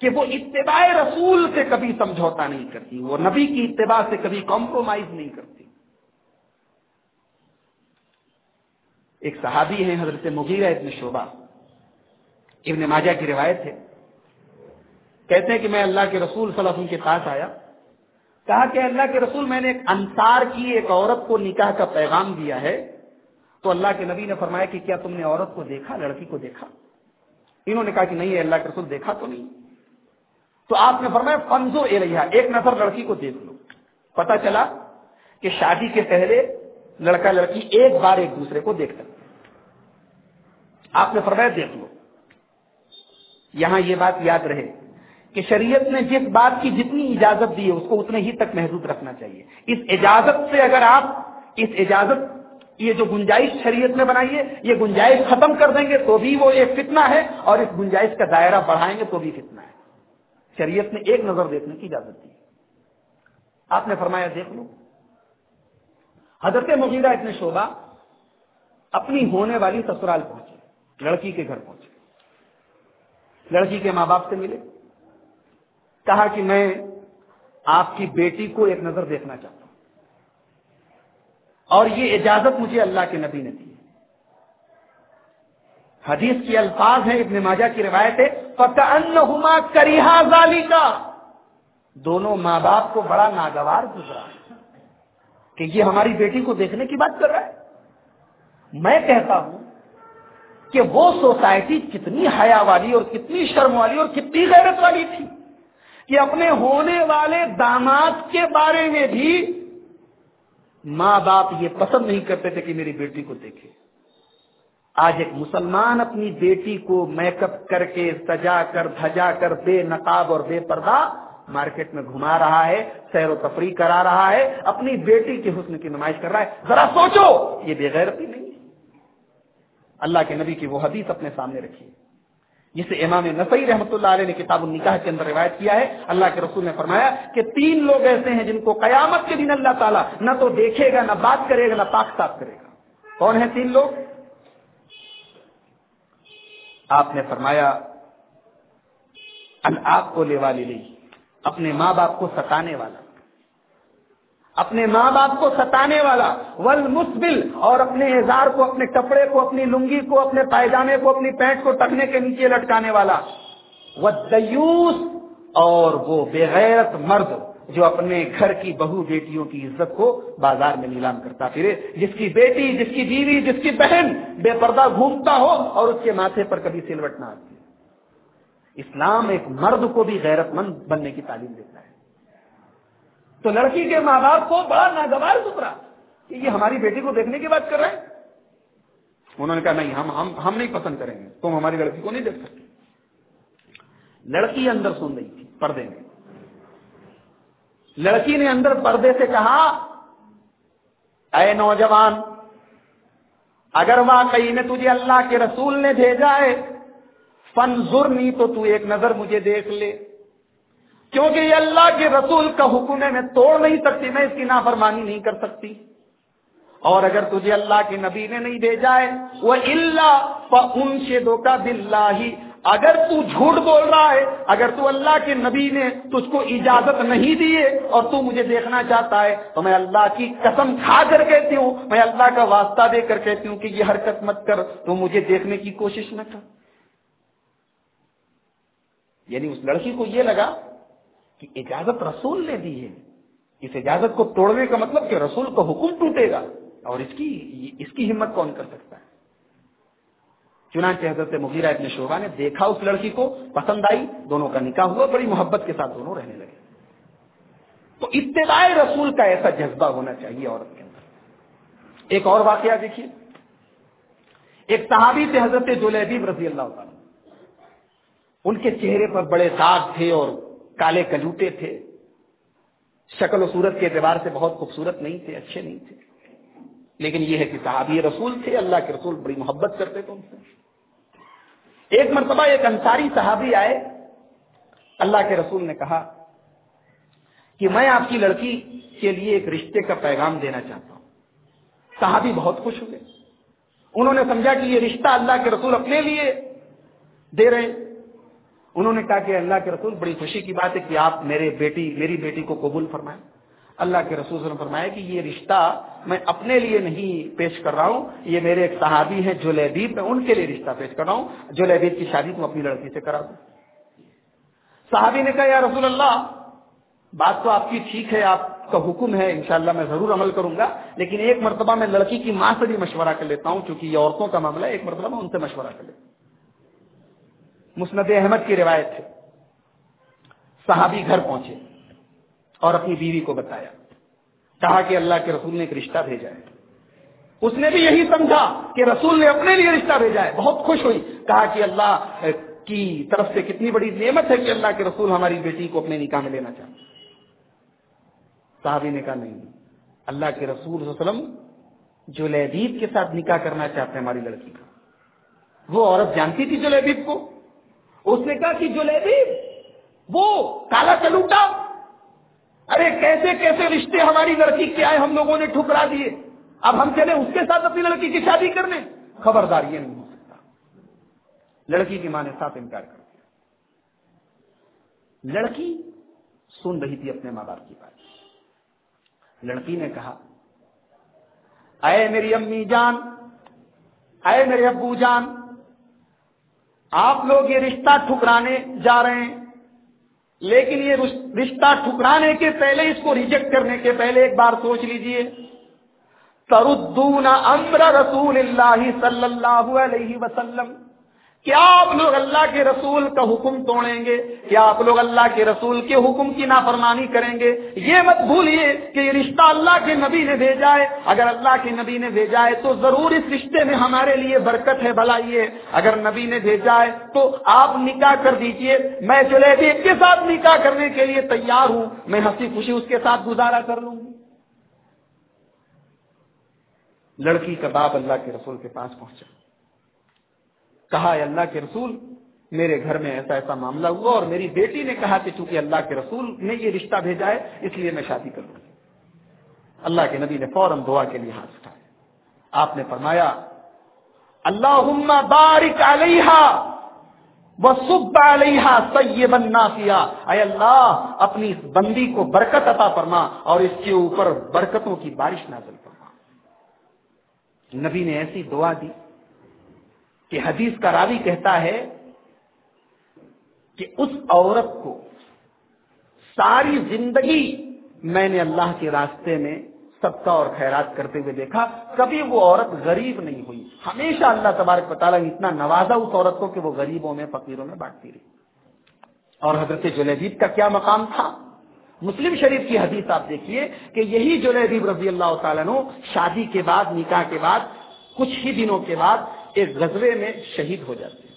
کہ وہ اتباع رسول سے کبھی سمجھوتا نہیں کرتی، وہ نبی کی اتباع سے کبھی کمپرومائز نہیں کرتی۔ ایک صحابی ہے حضرت مغیرہ ابن شعبہ۔ ابن ماجہ کی روایت ہے۔ کہتے ہیں کہ میں اللہ کے رسول صلی اللہ علیہ وسلم کے پاس آیا۔ کہا کہ اللہ کے رسول، میں نے ایک انصار کی ایک عورت کو نکاح کا پیغام دیا ہے۔ تو اللہ کے نبی نے فرمایا کہ کیا تم نے عورت کو دیکھا، لڑکی کو دیکھا؟ انہوں نے کہا کہ نہیں، اللہ کے رسول دیکھا تو نہیں۔ تو آپ نے فرمایا فنزو اے رہا ایک نظر لڑکی کو دیکھ لو۔ پتا چلا کہ شادی کے پہلے لڑکا لڑکی ایک بار ایک دوسرے کو دیکھ سکتے آپ نے فرمایا، دیکھ لو۔ یہاں یہ بات یاد رہے کہ شریعت نے جس بات کی جتنی اجازت دی ہے، اس کو اتنے ہی تک محدود رکھنا چاہیے۔ اس اجازت سے اگر آپ اس اجازت، یہ جو گنجائش شریعت میں بنائی ہے، یہ گنجائش ختم کر دیں گے تو بھی وہ ایک فتنہ ہے اور اس گنجائش کا دائرہ بڑھائیں گے تو بھی فتنہ ہے۔ شریعت نے ایک نظر دیکھنے کی اجازت دی۔ آپ نے فرمایا، دیکھ لو۔ حضرت مغیرہ اتنے شعبہ اپنی ہونے والی سسرال پہنچے، لڑکی کے گھر پہنچے۔ لڑکی کے ماں باپ سے ملے۔ کہا کہ میں آپ کی بیٹی کو ایک نظر دیکھنا چاہتا ہوں۔ اور یہ اجازت مجھے اللہ کے نبی نے دی۔ حدیث کی الفاظ ہیں، ابن ماجہ کی روایت ہے فتح کریحا ظالی کا دونوں ماں باپ کو بڑا ناگوار گزرا۔ کہ یہ ہماری بیٹی کو دیکھنے کی بات کر رہا ہے۔ میں کہتا ہوں کہ وہ سوسائٹی کتنی حیا والی اور کتنی شرم والی اور کتنی غیرت والی تھی کہ اپنے ہونے والے داماد کے بارے میں بھی ماں باپ یہ پسند نہیں کرتے تھے کہ میری بیٹی کو دیکھے۔ آج ایک مسلمان اپنی بیٹی کو میک اپ کر کے سجا کر، دھجا کر، بے نقاب اور بے پردہ مارکیٹ میں گھما رہا ہے، سیر و تفریح کرا رہا ہے، اپنی بیٹی کے حسن کی نمائش کر رہا ہے۔ ذرا سوچو، یہ بے غیرتی نہیں ہے۔ اللہ کے نبی کی وہ حدیث اپنے سامنے رکھی جسے امام نسائی رحمۃ اللہ علیہ نے کتاب النکاح کے اندر روایت کیا ہے، اللہ کے رسول نے فرمایا کہ تین لوگ ایسے ہیں جن کو قیامت کے دن اللہ تعالیٰ نہ تو دیکھے گا، نہ بات کرے گا، نہ پاک صاف کرے گا۔ کون ہیں تین لوگ؟ آپ نے فرمایا آپ کو لے والی نہیں اپنے ماں باپ کو ستانے والا۔ اپنے ماں باپ کو ستانے والا۔ ول مسبل اور اپنے اظہار کو، اپنے کپڑے کو، اپنی لنگی کو، اپنے پائجامے کو، اپنی پینٹ کو ٹکنے کے نیچے لٹکانے والا۔ وہ دیوس اور وہ بےغیرت مرد۔ جو اپنے گھر کی بہو بیٹیوں کی عزت کو بازار میں نیلام کرتا پھرے، جس کی بیٹی، جس کی بیوی، جس کی بہن بے پردہ گھومتا ہو اور اس کے ماتھے پر کبھی سلوٹ نہ آتی۔ اسلام ایک مرد کو بھی غیرت مند بننے کی تعلیم دیتا ہے۔ تو لڑکی کے ماں باپ کو بڑا ناگوار سترا کہ یہ ہماری بیٹی کو دیکھنے کی بات کر رہے ہیں۔ انہوں نے کہا، نہیں، ہم ہم ہم نہیں پسند کریں گے، تم ہماری لڑکی کو نہیں دیکھ سکتے۔ لڑکی اندر سن رہی تھی، پردے میں۔ لڑکی نے اندر پردے سے کہا، اے نوجوان، اگر واقعی میں تجھے اللہ کے رسول نے بھیجا ہے فن نہیں تو تو ایک نظر مجھے دیکھ لے۔ کیونکہ یہ اللہ کے رسول کا حکم ہے، میں توڑ نہیں سکتی، میں اس کی نافرمانی نہیں کر سکتی۔ اور اگر تجھے اللہ کے نبی نے نہیں بھیجا ہے وہ اللہ ان سے دو کا ہی اگر تو جھوٹ بول رہا ہے، اگر تو اللہ کے نبی نے تجھ کو اجازت نہیں دی ہے اور تو مجھے دیکھنا چاہتا ہے، تو میں اللہ کی قسم کھا کر کہتی ہوں، میں اللہ کا واسطہ دے کر کہتی ہوں کہ یہ حرکت مت کر، تو مجھے دیکھنے کی کوشش نہ کر۔ یعنی اس لڑکی کو یہ لگا کہ اجازت رسول نے دی ہے۔ اس اجازت کو توڑنے کا مطلب کہ رسول کا حکم ٹوٹے گا اور اس کی اس کی ہمت کون کر سکتا ہے؟ چنانچہ حضرت مغیرہ ابن شعبہ نے دیکھا اس لڑکی کو، پسند آئی، دونوں کا نکاح ہوا، بڑی محبت کے ساتھ دونوں رہنے لگے۔ تو اتباع رسول کا ایسا جذبہ ہونا چاہیے عورت کے اندر۔ ایک اور واقعہ دیکھیے۔ ایک صحابی تھے، حضرت جلیبیب رضی اللہ تعالیٰ ان کے چہرے پر بڑے داغ تھے اور کالے کلوٹے تھے۔ شکل و صورت کے اعتبار سے بہت خوبصورت نہیں تھے، اچھے نہیں تھے۔ لیکن یہ ہے کہ صحابی رسول تھے، اللہ کے رسول، بڑی محبت کرتے تھے ان سے۔ ایک مرتبہ ایک انصاری صحابی آئے۔ اللہ کے رسول نے کہا کہ میں آپ کی لڑکی کے لیے ایک رشتے کا پیغام دینا چاہتا ہوں۔ صحابی بہت خوش ہوئے۔ انہوں نے سمجھا کہ یہ رشتہ اللہ کے رسول اپنے لیے دے رہے ہیں۔ انہوں نے کہا کہ اللہ کے رسول، بڑی خوشی کی بات ہے کہ آپ میرے بیٹی، میری بیٹی کو قبول فرمائیں۔ اللہ کے رسول نے فرمایا کہ یہ رشتہ میں اپنے لیے نہیں پیش کر رہا ہوں، یہ میرے ایک صحابی ہیں جو میں ان کے لیے رشتہ پیش کر رہا ہوں جو کی شادی تم اپنی لڑکی سے کرا دوں صحابی نے کہا، یا رسول اللہ، بات تو آپ کی ٹھیک ہے، آپ کا حکم ہے، انشاءاللہ میں ضرور عمل کروں گا، لیکن ایک مرتبہ میں لڑکی کی ماں سے بھی مشورہ کر لیتا ہوں کیونکہ یہ عورتوں کا معاملہ ہے، ایک مرتبہ میں ان سے مشورہ کر لیتا ہوں۔ مسند احمد کی روایت ہے۔ صحابی گھر پہنچے۔ اور اپنی بیوی کو بتایا۔ کہا کہ اللہ کے رسول نے ایک رشتہ بھیجا ہے۔ اس نے بھی یہی سمجھا کہ رسول نے اپنے لیے رشتہ بھیجا ہے۔ بہت خوش ہوئی۔ کہا کہ اللہ کی طرف سے کتنی بڑی نعمت ہے کہ اللہ کے رسول ہماری بیٹی کو اپنے نکاح میں لینا چاہتے صحابی نے کہا، نہیں۔ اللہ کے رسول صلی اللہ علیہ وسلم جو لہدیب کے ساتھ نکاح کرنا چاہتے ہیں ہماری لڑکی کا۔ وہ عورت جانتی تھی جو لہدیب کو؟ اس نے کہا کہ جو وہ کالا چلوٹا۔ ارے کیسے کیسے رشتے ہماری لڑکی کے آئے، ہم لوگوں نے ٹھکرا دیے۔ اب ہم چلے اس کے ساتھ اپنی لڑکی کی شادی کرنے خبردار، یہ نہیں ہو سکتا۔ لڑکی کی ماں نے ساتھ انکار کر دیا۔ لڑکی سن رہی تھی اپنے ماں باپ کی بات۔ لڑکی نے کہا، اے میری امی جان، اے میرے ابو جان، آپ لوگ یہ رشتہ ٹھکرانے جا رہے ہیں۔ لیکن یہ رشتہ ٹھکرانے کے پہلے اس کو ریجیکٹ کرنے کے پہلے ایک بار سوچ لیجیے۔ تردون امر رسول اللہ صلی اللہ علیہ وسلم۔ کیا آپ لوگ اللہ کے رسول کا حکم توڑیں گے؟ کیا آپ لوگ اللہ کے رسول کے حکم کی نافرمانی کریں گے؟ یہ مت بھولیے کہ یہ رشتہ اللہ کے نبی نے بھیجا ہے۔ اگر اللہ کے نبی نے بھیجا ہے تو ضرور اس رشتے میں ہمارے لیے برکت ہے، بھلائی ہے۔ اگر نبی نے بھیجا ہے تو آپ نکاح کر دیجیے۔ میں جلیبی کے ساتھ نکاح کرنے کے لیے تیار ہوں۔ میں ہنسی خوشی اس کے ساتھ گزارا کر لوں گی۔ لڑکی کا باپ اللہ کے رسول کے پاس پہنچا۔ کہا اللہ کے رسول، میرے گھر میں ایسا ایسا معاملہ ہوا اور میری بیٹی نے کہا کہ چونکہ اللہ کے رسول نے یہ رشتہ بھیجا ہے، اس لیے میں شادی کروں گی۔ اللہ کے نبی نے فوراً دعا کے لیے ہاتھ اٹھایا آپ نے فرمایا اللہ بارک علیہ سب علیہ سیبا نافیہ اے اللہ، اپنی اس بندی کو برکت عطا فرما اور اس کے اوپر برکتوں کی بارش نازل فرما۔ نبی نے ایسی دعا دی کہ حدیث کا راوی کہتا ہے کہ اس عورت کو ساری زندگی میں نے اللہ کے راستے میں سب کا اور خیرات کرتے ہوئے دیکھا، کبھی وہ عورت غریب نہیں ہوئی۔ ہمیشہ اللہ تبارک تعالیٰ نے اتنا نوازا اس عورت کو کہ وہ غریبوں میں، فقیروں میں بانٹتی رہی۔ اور حضرت جلیبیب کا کیا مقام تھا؟ مسلم شریف کی حدیث آپ دیکھیے کہ یہی جلیبیب رضی اللہ تعالیٰ نے شادی کے بعد، نکاح کے بعد، کچھ ہی دنوں کے بعد ایک غزوے میں شہید ہو جاتے ہیں۔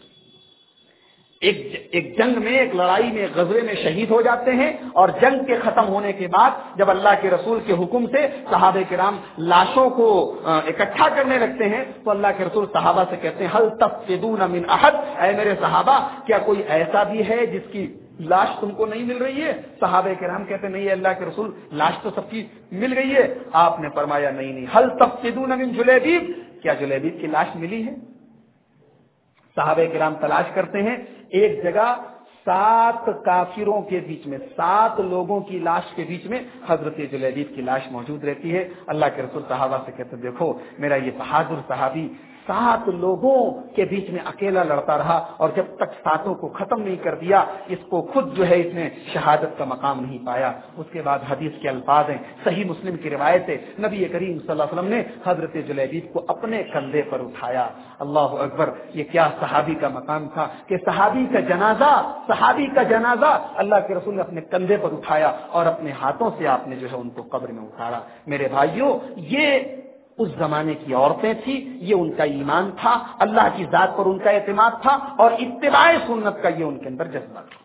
ایک ایک جنگ میں، ایک لڑائی میں غزوے میں شہید ہو جاتے ہیں اور جنگ کے ختم ہونے کے بعد جب اللہ کے رسول کے حکم سے صحابہ کرام لاشوں کو اکٹھا کرنے لگتے ہیں تو اللہ کے رسول صحابہ سے کہتے ہیں حل تفدون من احد؟ اے میرے صحابہ، کیا کوئی ایسا بھی ہے جس کی لاش تم کو نہیں مل رہی ہے؟ صحابہ کرام کہتے نہیں اللہ کے رسول، لاش تو سب کی مل گئی ہے۔ آپ نے فرمایا، نہیں نہیں۔ حل تفدون من جلیبیب؟ کیا جلیبیب کی لاش ملی ہے؟ صحابہ کرام تلاش کرتے ہیں، ایک جگہ سات کافروں کے بیچ میں، سات لوگوں کی لاش کے بیچ میں حضرت جلیبیب کی لاش موجود رہتی ہے۔ اللہ کے رسول صحابہ سے کہتے دیکھو، میرا یہ بہادر صحابی سات لوگوں کے بیچ میں اکیلا لڑتا رہا اور جب تک ساتوں کو ختم نہیں کر دیا، اس کو خود جو ہے اس نے شہادت کا مقام نہیں پایا۔ اس کے بعد حدیث کے الفاظ ہیں۔ صحیح مسلم کی روایت ہے، نبی کریم صلی اللہ علیہ وسلم نے حضرت جلیبیب کو اپنے کندھے پر اٹھایا۔ اللہ اکبر، یہ کیا صحابی کا مقام تھا کہ صحابی کا جنازہ، صحابی کا جنازہ اللہ کے رسول نے اپنے کندھے پر اٹھایا اور اپنے ہاتھوں سے آپ نے جو ہے ان کو قبر میں اٹھایا میرے بھائیوں یہ اس زمانے کی عورتیں تھی یہ ان کا ایمان تھا، اللہ کی ذات پر ان کا اعتماد تھا اور اتباع سنت کا یہ ان کے اندر جذبہ تھا۔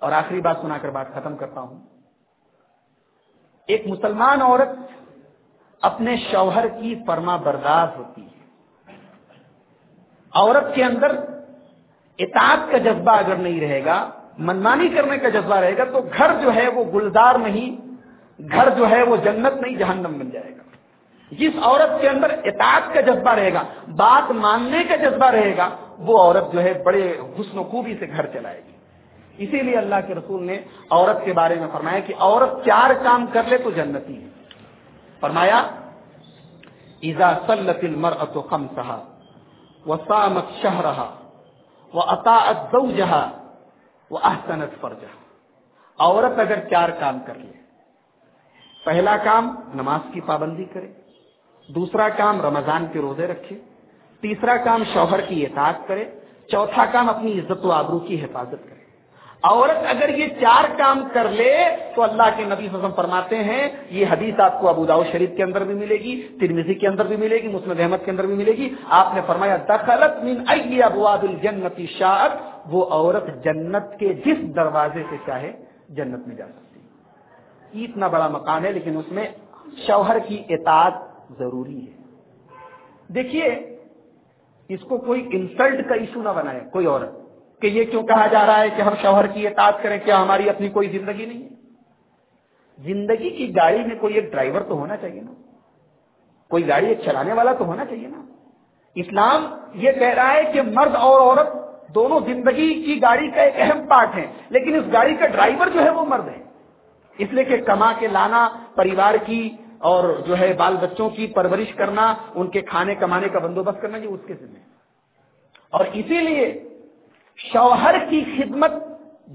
اور آخری بات سنا کر بات ختم کرتا ہوں۔ ایک مسلمان عورت اپنے شوہر کی فرما بردار ہوتی ہے۔ عورت کے اندر اطاعت کا جذبہ اگر نہیں رہے گا، منمانی کرنے کا جذبہ رہے گا، تو گھر جو ہے وہ گلدار نہیں گھر جو ہے وہ جنت نہیں، جہنم بن جائے گا۔ جس عورت کے اندر اطاعت کا جذبہ رہے گا، بات ماننے کا جذبہ رہے گا، وہ عورت جو ہے بڑے حسن و خوبی سے گھر چلائے گی۔ اسی لیے اللہ کے رسول نے عورت کے بارے میں فرمایا کہ عورت چار کام کر لے تو جنتی ہے۔ فرمایا ایزا سلت المر اتو کم سہا وہ سامت شہ رہا وہ اطاعت دو جہا وہ احسنت پر جہا عورت اگر چار کام کر لے پہلا کام نماز کی پابندی کرے، دوسرا کام رمضان کے روزے رکھے، تیسرا کام شوہر کی اطاعت کرے، چوتھا کام اپنی عزت و آبرو کی حفاظت کرے۔ عورت اگر یہ چار کام کر لے تو اللہ کے نبی وسلم فرماتے ہیں، یہ حدیث آپ کو ابوداؤ شریف کے اندر بھی ملے گی ترمیزی کے اندر بھی ملے گی مسلم احمد کے اندر بھی ملے گی۔ آپ نے فرمایا، دخلت من ای ابواب الجنتی شاعت، وہ عورت جنت کے جس دروازے سے چاہے جنت میں جا سکتی اتنا بڑا مکان ہے، لیکن اس میں شوہر کی اطاعت ضروری ہے۔ دیکھیے، اس کو کوئی انسلٹ کا ایشو نہ بنائے، کوئی عورت، کہ یہ کیوں کہا جا رہا ہے کہ ہم شوہر کی اطاعت کریں، کیا ہماری اپنی کوئی زندگی نہیں ہے؟ زندگی کی گاڑی میں کوئی ایک ڈرائیور تو ہونا چاہیے نا؟ کوئی گاڑی ایک چلانے والا تو ہونا چاہیے نا؟ اسلام یہ کہہ رہا ہے کہ مرد اور عورت دونوں زندگی کی گاڑی کا ایک اہم پارٹ ہے لیکن اس گاڑی کا ڈرائیور جو ہے وہ مرد ہے۔ اس لیے کہ کما کے لانا، پریوار کی اور جو ہے بال بچوں کی پرورش کرنا، ان کے کھانے کمانے کا بندوبست کرنا، یہ اس کے ذمہ اور اسی لیے شوہر کی خدمت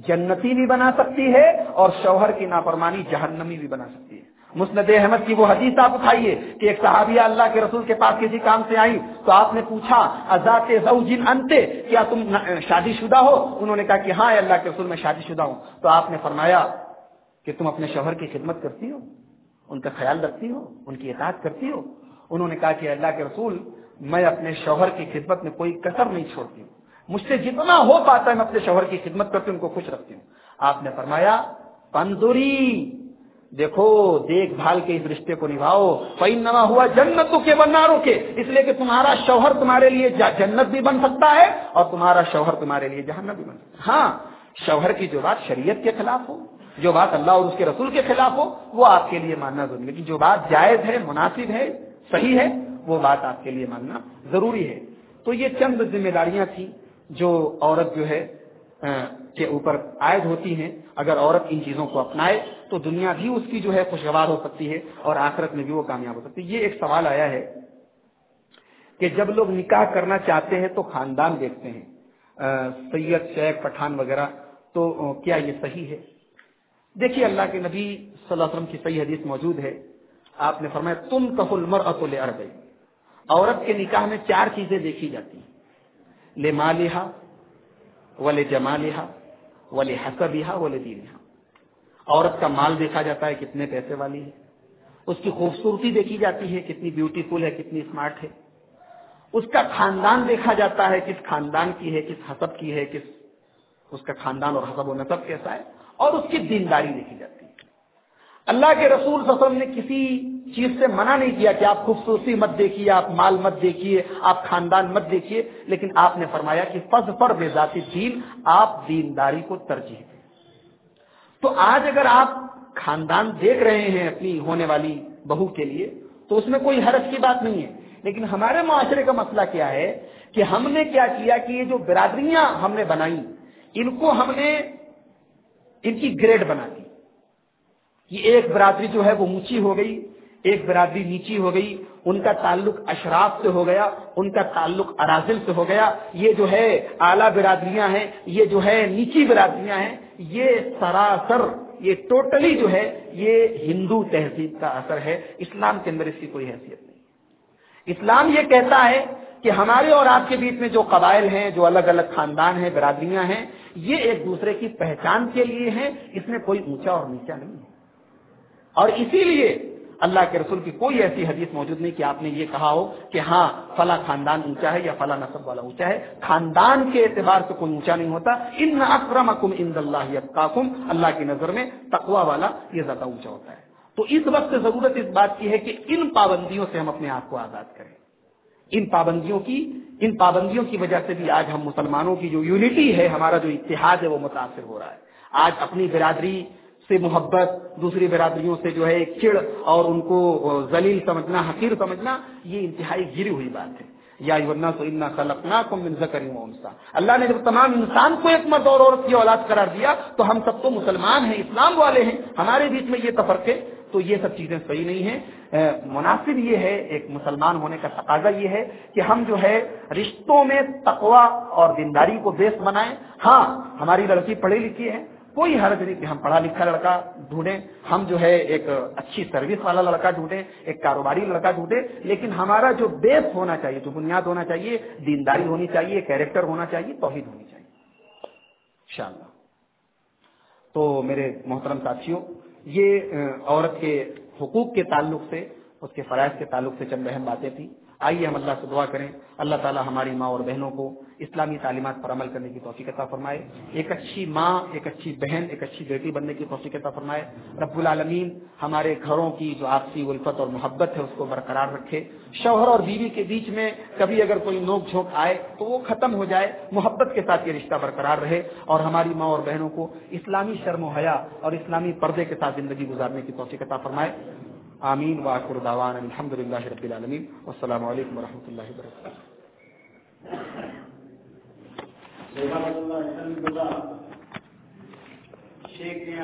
جنتی بھی بنا سکتی ہے اور شوہر کی نافرمانی جہنمی بھی بنا سکتی ہے۔ مسند احمد کی وہ حدیث آپ اٹھائیے کہ ایک صحابیہ اللہ کے رسول کے پاس کسی کام سے آئی تو آپ نے پوچھا ازات انتے، کیا تم شادی شدہ ہو؟ انہوں نے کہا کہ ہاں اللہ کے رسول میں شادی شدہ ہوں۔ تو آپ نے فرمایا کہ تم اپنے شوہر کی خدمت کرتی ہو، ان کا خیال رکھتی ہو، ان کی اطاعت کرتی ہو۔ انہوں نے کہا کہ اللہ کے رسول، میں اپنے شوہر کی خدمت میں کوئی کسر نہیں چھوڑتی ہوں۔ مجھ سے جتنا ہو پاتا ہے، میں اپنے شوہر کی خدمت کرتی ہوں، ان کو خوش رکھتی ہوں۔ آپ نے فرمایا پنزوری دیکھو، دیکھ بھال کے اس رشتے کو نبھاؤ۔ پین نما ہوا جنتوں کے بناروں کے اس لیے کہ تمہارا شوہر تمہارے لیے جنت بھی بن سکتا ہے اور تمہارا شوہر تمہارے لیے جہنت بھی بن سکتا ہے۔ ہاں شوہر کی جو بات شریعت کے خلاف ہو جو بات اللہ اور اس کے رسول کے خلاف ہو، وہ آپ کے لیے ماننا ضروری لیکن جو بات جائز ہے، مناسب ہے، صحیح ہے، وہ بات آپ کے لیے ماننا ضروری ہے۔ تو یہ چند ذمہ داریاں تھیں جو عورت جو ہے کے اوپر عائد ہوتی ہیں۔ اگر عورت ان چیزوں کو اپنائے تو دنیا بھی اس کی جو ہے خوشگوار ہو سکتی ہے اور آخرت میں بھی وہ کامیاب ہو سکتی ہے۔ یہ ایک سوال آیا ہے کہ جب لوگ نکاح کرنا چاہتے ہیں تو خاندان دیکھتے ہیں۔ سید شیخ پٹھان وغیرہ، تو کیا یہ صحیح ہے؟ دیکھیے اللہ کے نبی صلی اللہ علیہ وسلم کی صحیح حدیث موجود ہے۔ آپ نے فرمایا تم کفل مر اتول عورت کے نکاح میں چار چیزیں دیکھی جاتی ہیں۔ لے مالحا و جما لہا و لے عورت کا مال دیکھا جاتا ہے کتنے پیسے والی ہے۔ اس کی خوبصورتی دیکھی جاتی ہے، کتنی بیوٹیفل ہے، کتنی اسمارٹ ہے۔ اس کا خاندان دیکھا جاتا ہے، کس خاندان کی ہے، کس حسب کی ہے، کس اس کا خاندان اور حسب و نصب کیسا ہے۔ اور اس کی دینداری دیکھی جاتی ہے۔ اللہ کے رسول صلی اللہ علیہ وسلم نے کسی چیز سے منع نہیں کیا کہ آپ خوبصورتی مت دیکھیے، آپ مال مت دیکھیے، آپ خاندان مت دیکھیے، لیکن آپ نے فرمایا کہ فض پر بے ذاتی دین، آپ دینداری کو ترجیح دیں۔ تو آج اگر آپ خاندان دیکھ رہے ہیں اپنی ہونے والی بہو کے لیے، تو اس میں کوئی حرج کی بات نہیں ہے۔ لیکن ہمارے معاشرے کا مسئلہ کیا ہے کہ ہم نے کیا کیا کہ یہ جو برادریاں ہم نے بنائی، ان کو ہم نے ان کی گریڈ بنا دی۔ یہ ایک برادری جو ہے وہ اونچی ہو گئی، ایک برادری نیچی ہو گئی، ان کا تعلق اشراف سے ہو گیا، ان کا تعلق اراضل سے ہو گیا۔ یہ جو ہے اعلیٰ برادریاں ہیں، یہ جو ہے نیچی برادریاں ہیں، یہ سراسر، یہ ٹوٹلی جو ہے یہ ہندو تہذیب کا اثر ہے۔ اسلام کے اندر اس کی کوئی حیثیت نہیں۔ اسلام یہ کہتا ہے کہ ہمارے اور آپ کے بیچ میں جو قبائل ہیں، جو الگ الگ خاندان ہیں، برادریاں ہیں یہ ایک دوسرے کی پہچان کے لیے ہیں، اس میں کوئی اونچا اور نیچا نہیں ہے۔ اور اسی لیے اللہ کے رسول کی کوئی ایسی حدیث موجود نہیں کہ آپ نے یہ کہا ہو کہ ہاں فلاں خاندان اونچا ہے یا فلاں نصب والا اونچا ہے۔ خاندان کے اعتبار سے کوئی اونچا نہیں ہوتا۔ ان اکرم اکم ان اللہ اللہ کی نظر میں تقوا والا یہ زیادہ اونچا ہوتا ہے۔ تو اس وقت ضرورت اس بات کی ہے کہ ان پابندیوں سے ہم اپنے آپ کو آزاد کریں۔ ان پابندیوں کی، ان پابندیوں کی وجہ سے بھی آج ہم مسلمانوں کی جو یونٹی ہے، ہمارا جو اتحاد ہے، وہ متاثر ہو رہا ہے۔ آج اپنی برادری سے محبت، دوسری برادریوں سے جو ہے چڑ اور ان کو ذلیل سمجھنا، حقیر سمجھنا، یہ انتہائی گری ہوئی بات ہے۔ یا اللہ نے جب تمام انسان کو ایک مرد اور عورت کی اولاد قرار دیا، تو ہم سب تو مسلمان ہیں، اسلام والے ہیں، ہمارے بیچ میں یہ تفرقے تو یہ سب چیزیں صحیح نہیں ہیں۔ مناسب یہ ہے، ایک مسلمان ہونے کا تقاضا یہ ہے کہ ہم جو ہے رشتوں میں تقوا اور دینداری کو بیس بنائیں۔ ہاں ہماری لڑکی پڑھی لکھی ہے، کوئی حرج نہیں کہ ہم پڑھا لکھا لڑکا ڈھونڈیں۔ ہم جو ہے ایک اچھی سروس والا لڑکا ڈھونڈیں، ایک کاروباری لڑکا ڈھونڈیں، لیکن ہمارا جو بیس ہونا چاہیے، جو بنیاد ہونا چاہیے، دینداری ہونی چاہیے، کیریکٹر ہونا چاہیے، توحید ہونی چاہیے۔ انشاءاللہ۔ تو میرے محترم ساتھیوں یہ عورت کے حقوق کے تعلق سے، اس کے فرائض کے تعلق سے چند اہم باتیں تھیں۔ آئیے ہم اللہ سے دعا کریں۔ اللہ تعالیٰ ہماری ماں اور بہنوں کو اسلامی تعلیمات پر عمل کرنے کی توفیق عطا فرمائے۔ ایک اچھی ماں، ایک اچھی بہن، ایک اچھی بیٹی بننے کی توفیق عطا فرمائے۔ رب العالمین ہمارے گھروں کی جو آپسی الفت اور محبت ہے، اس کو برقرار رکھے۔ شوہر اور بیوی کے بیچ میں کبھی اگر کوئی نوک جھونک آئے تو وہ ختم ہو جائے۔ محبت کے ساتھ یہ رشتہ برقرار رہے اور ہماری ماں اور بہنوں کو اسلامی شرم و حیا اور اسلامی پردے کے ساتھ زندگی گزارنے کی توفیق عطا فرمائے۔ آمین واخر دعوان الحمد للہ رب العالمین. السلام علیکم ورحمۃ اللہ وبرکاتہ. شیخ نے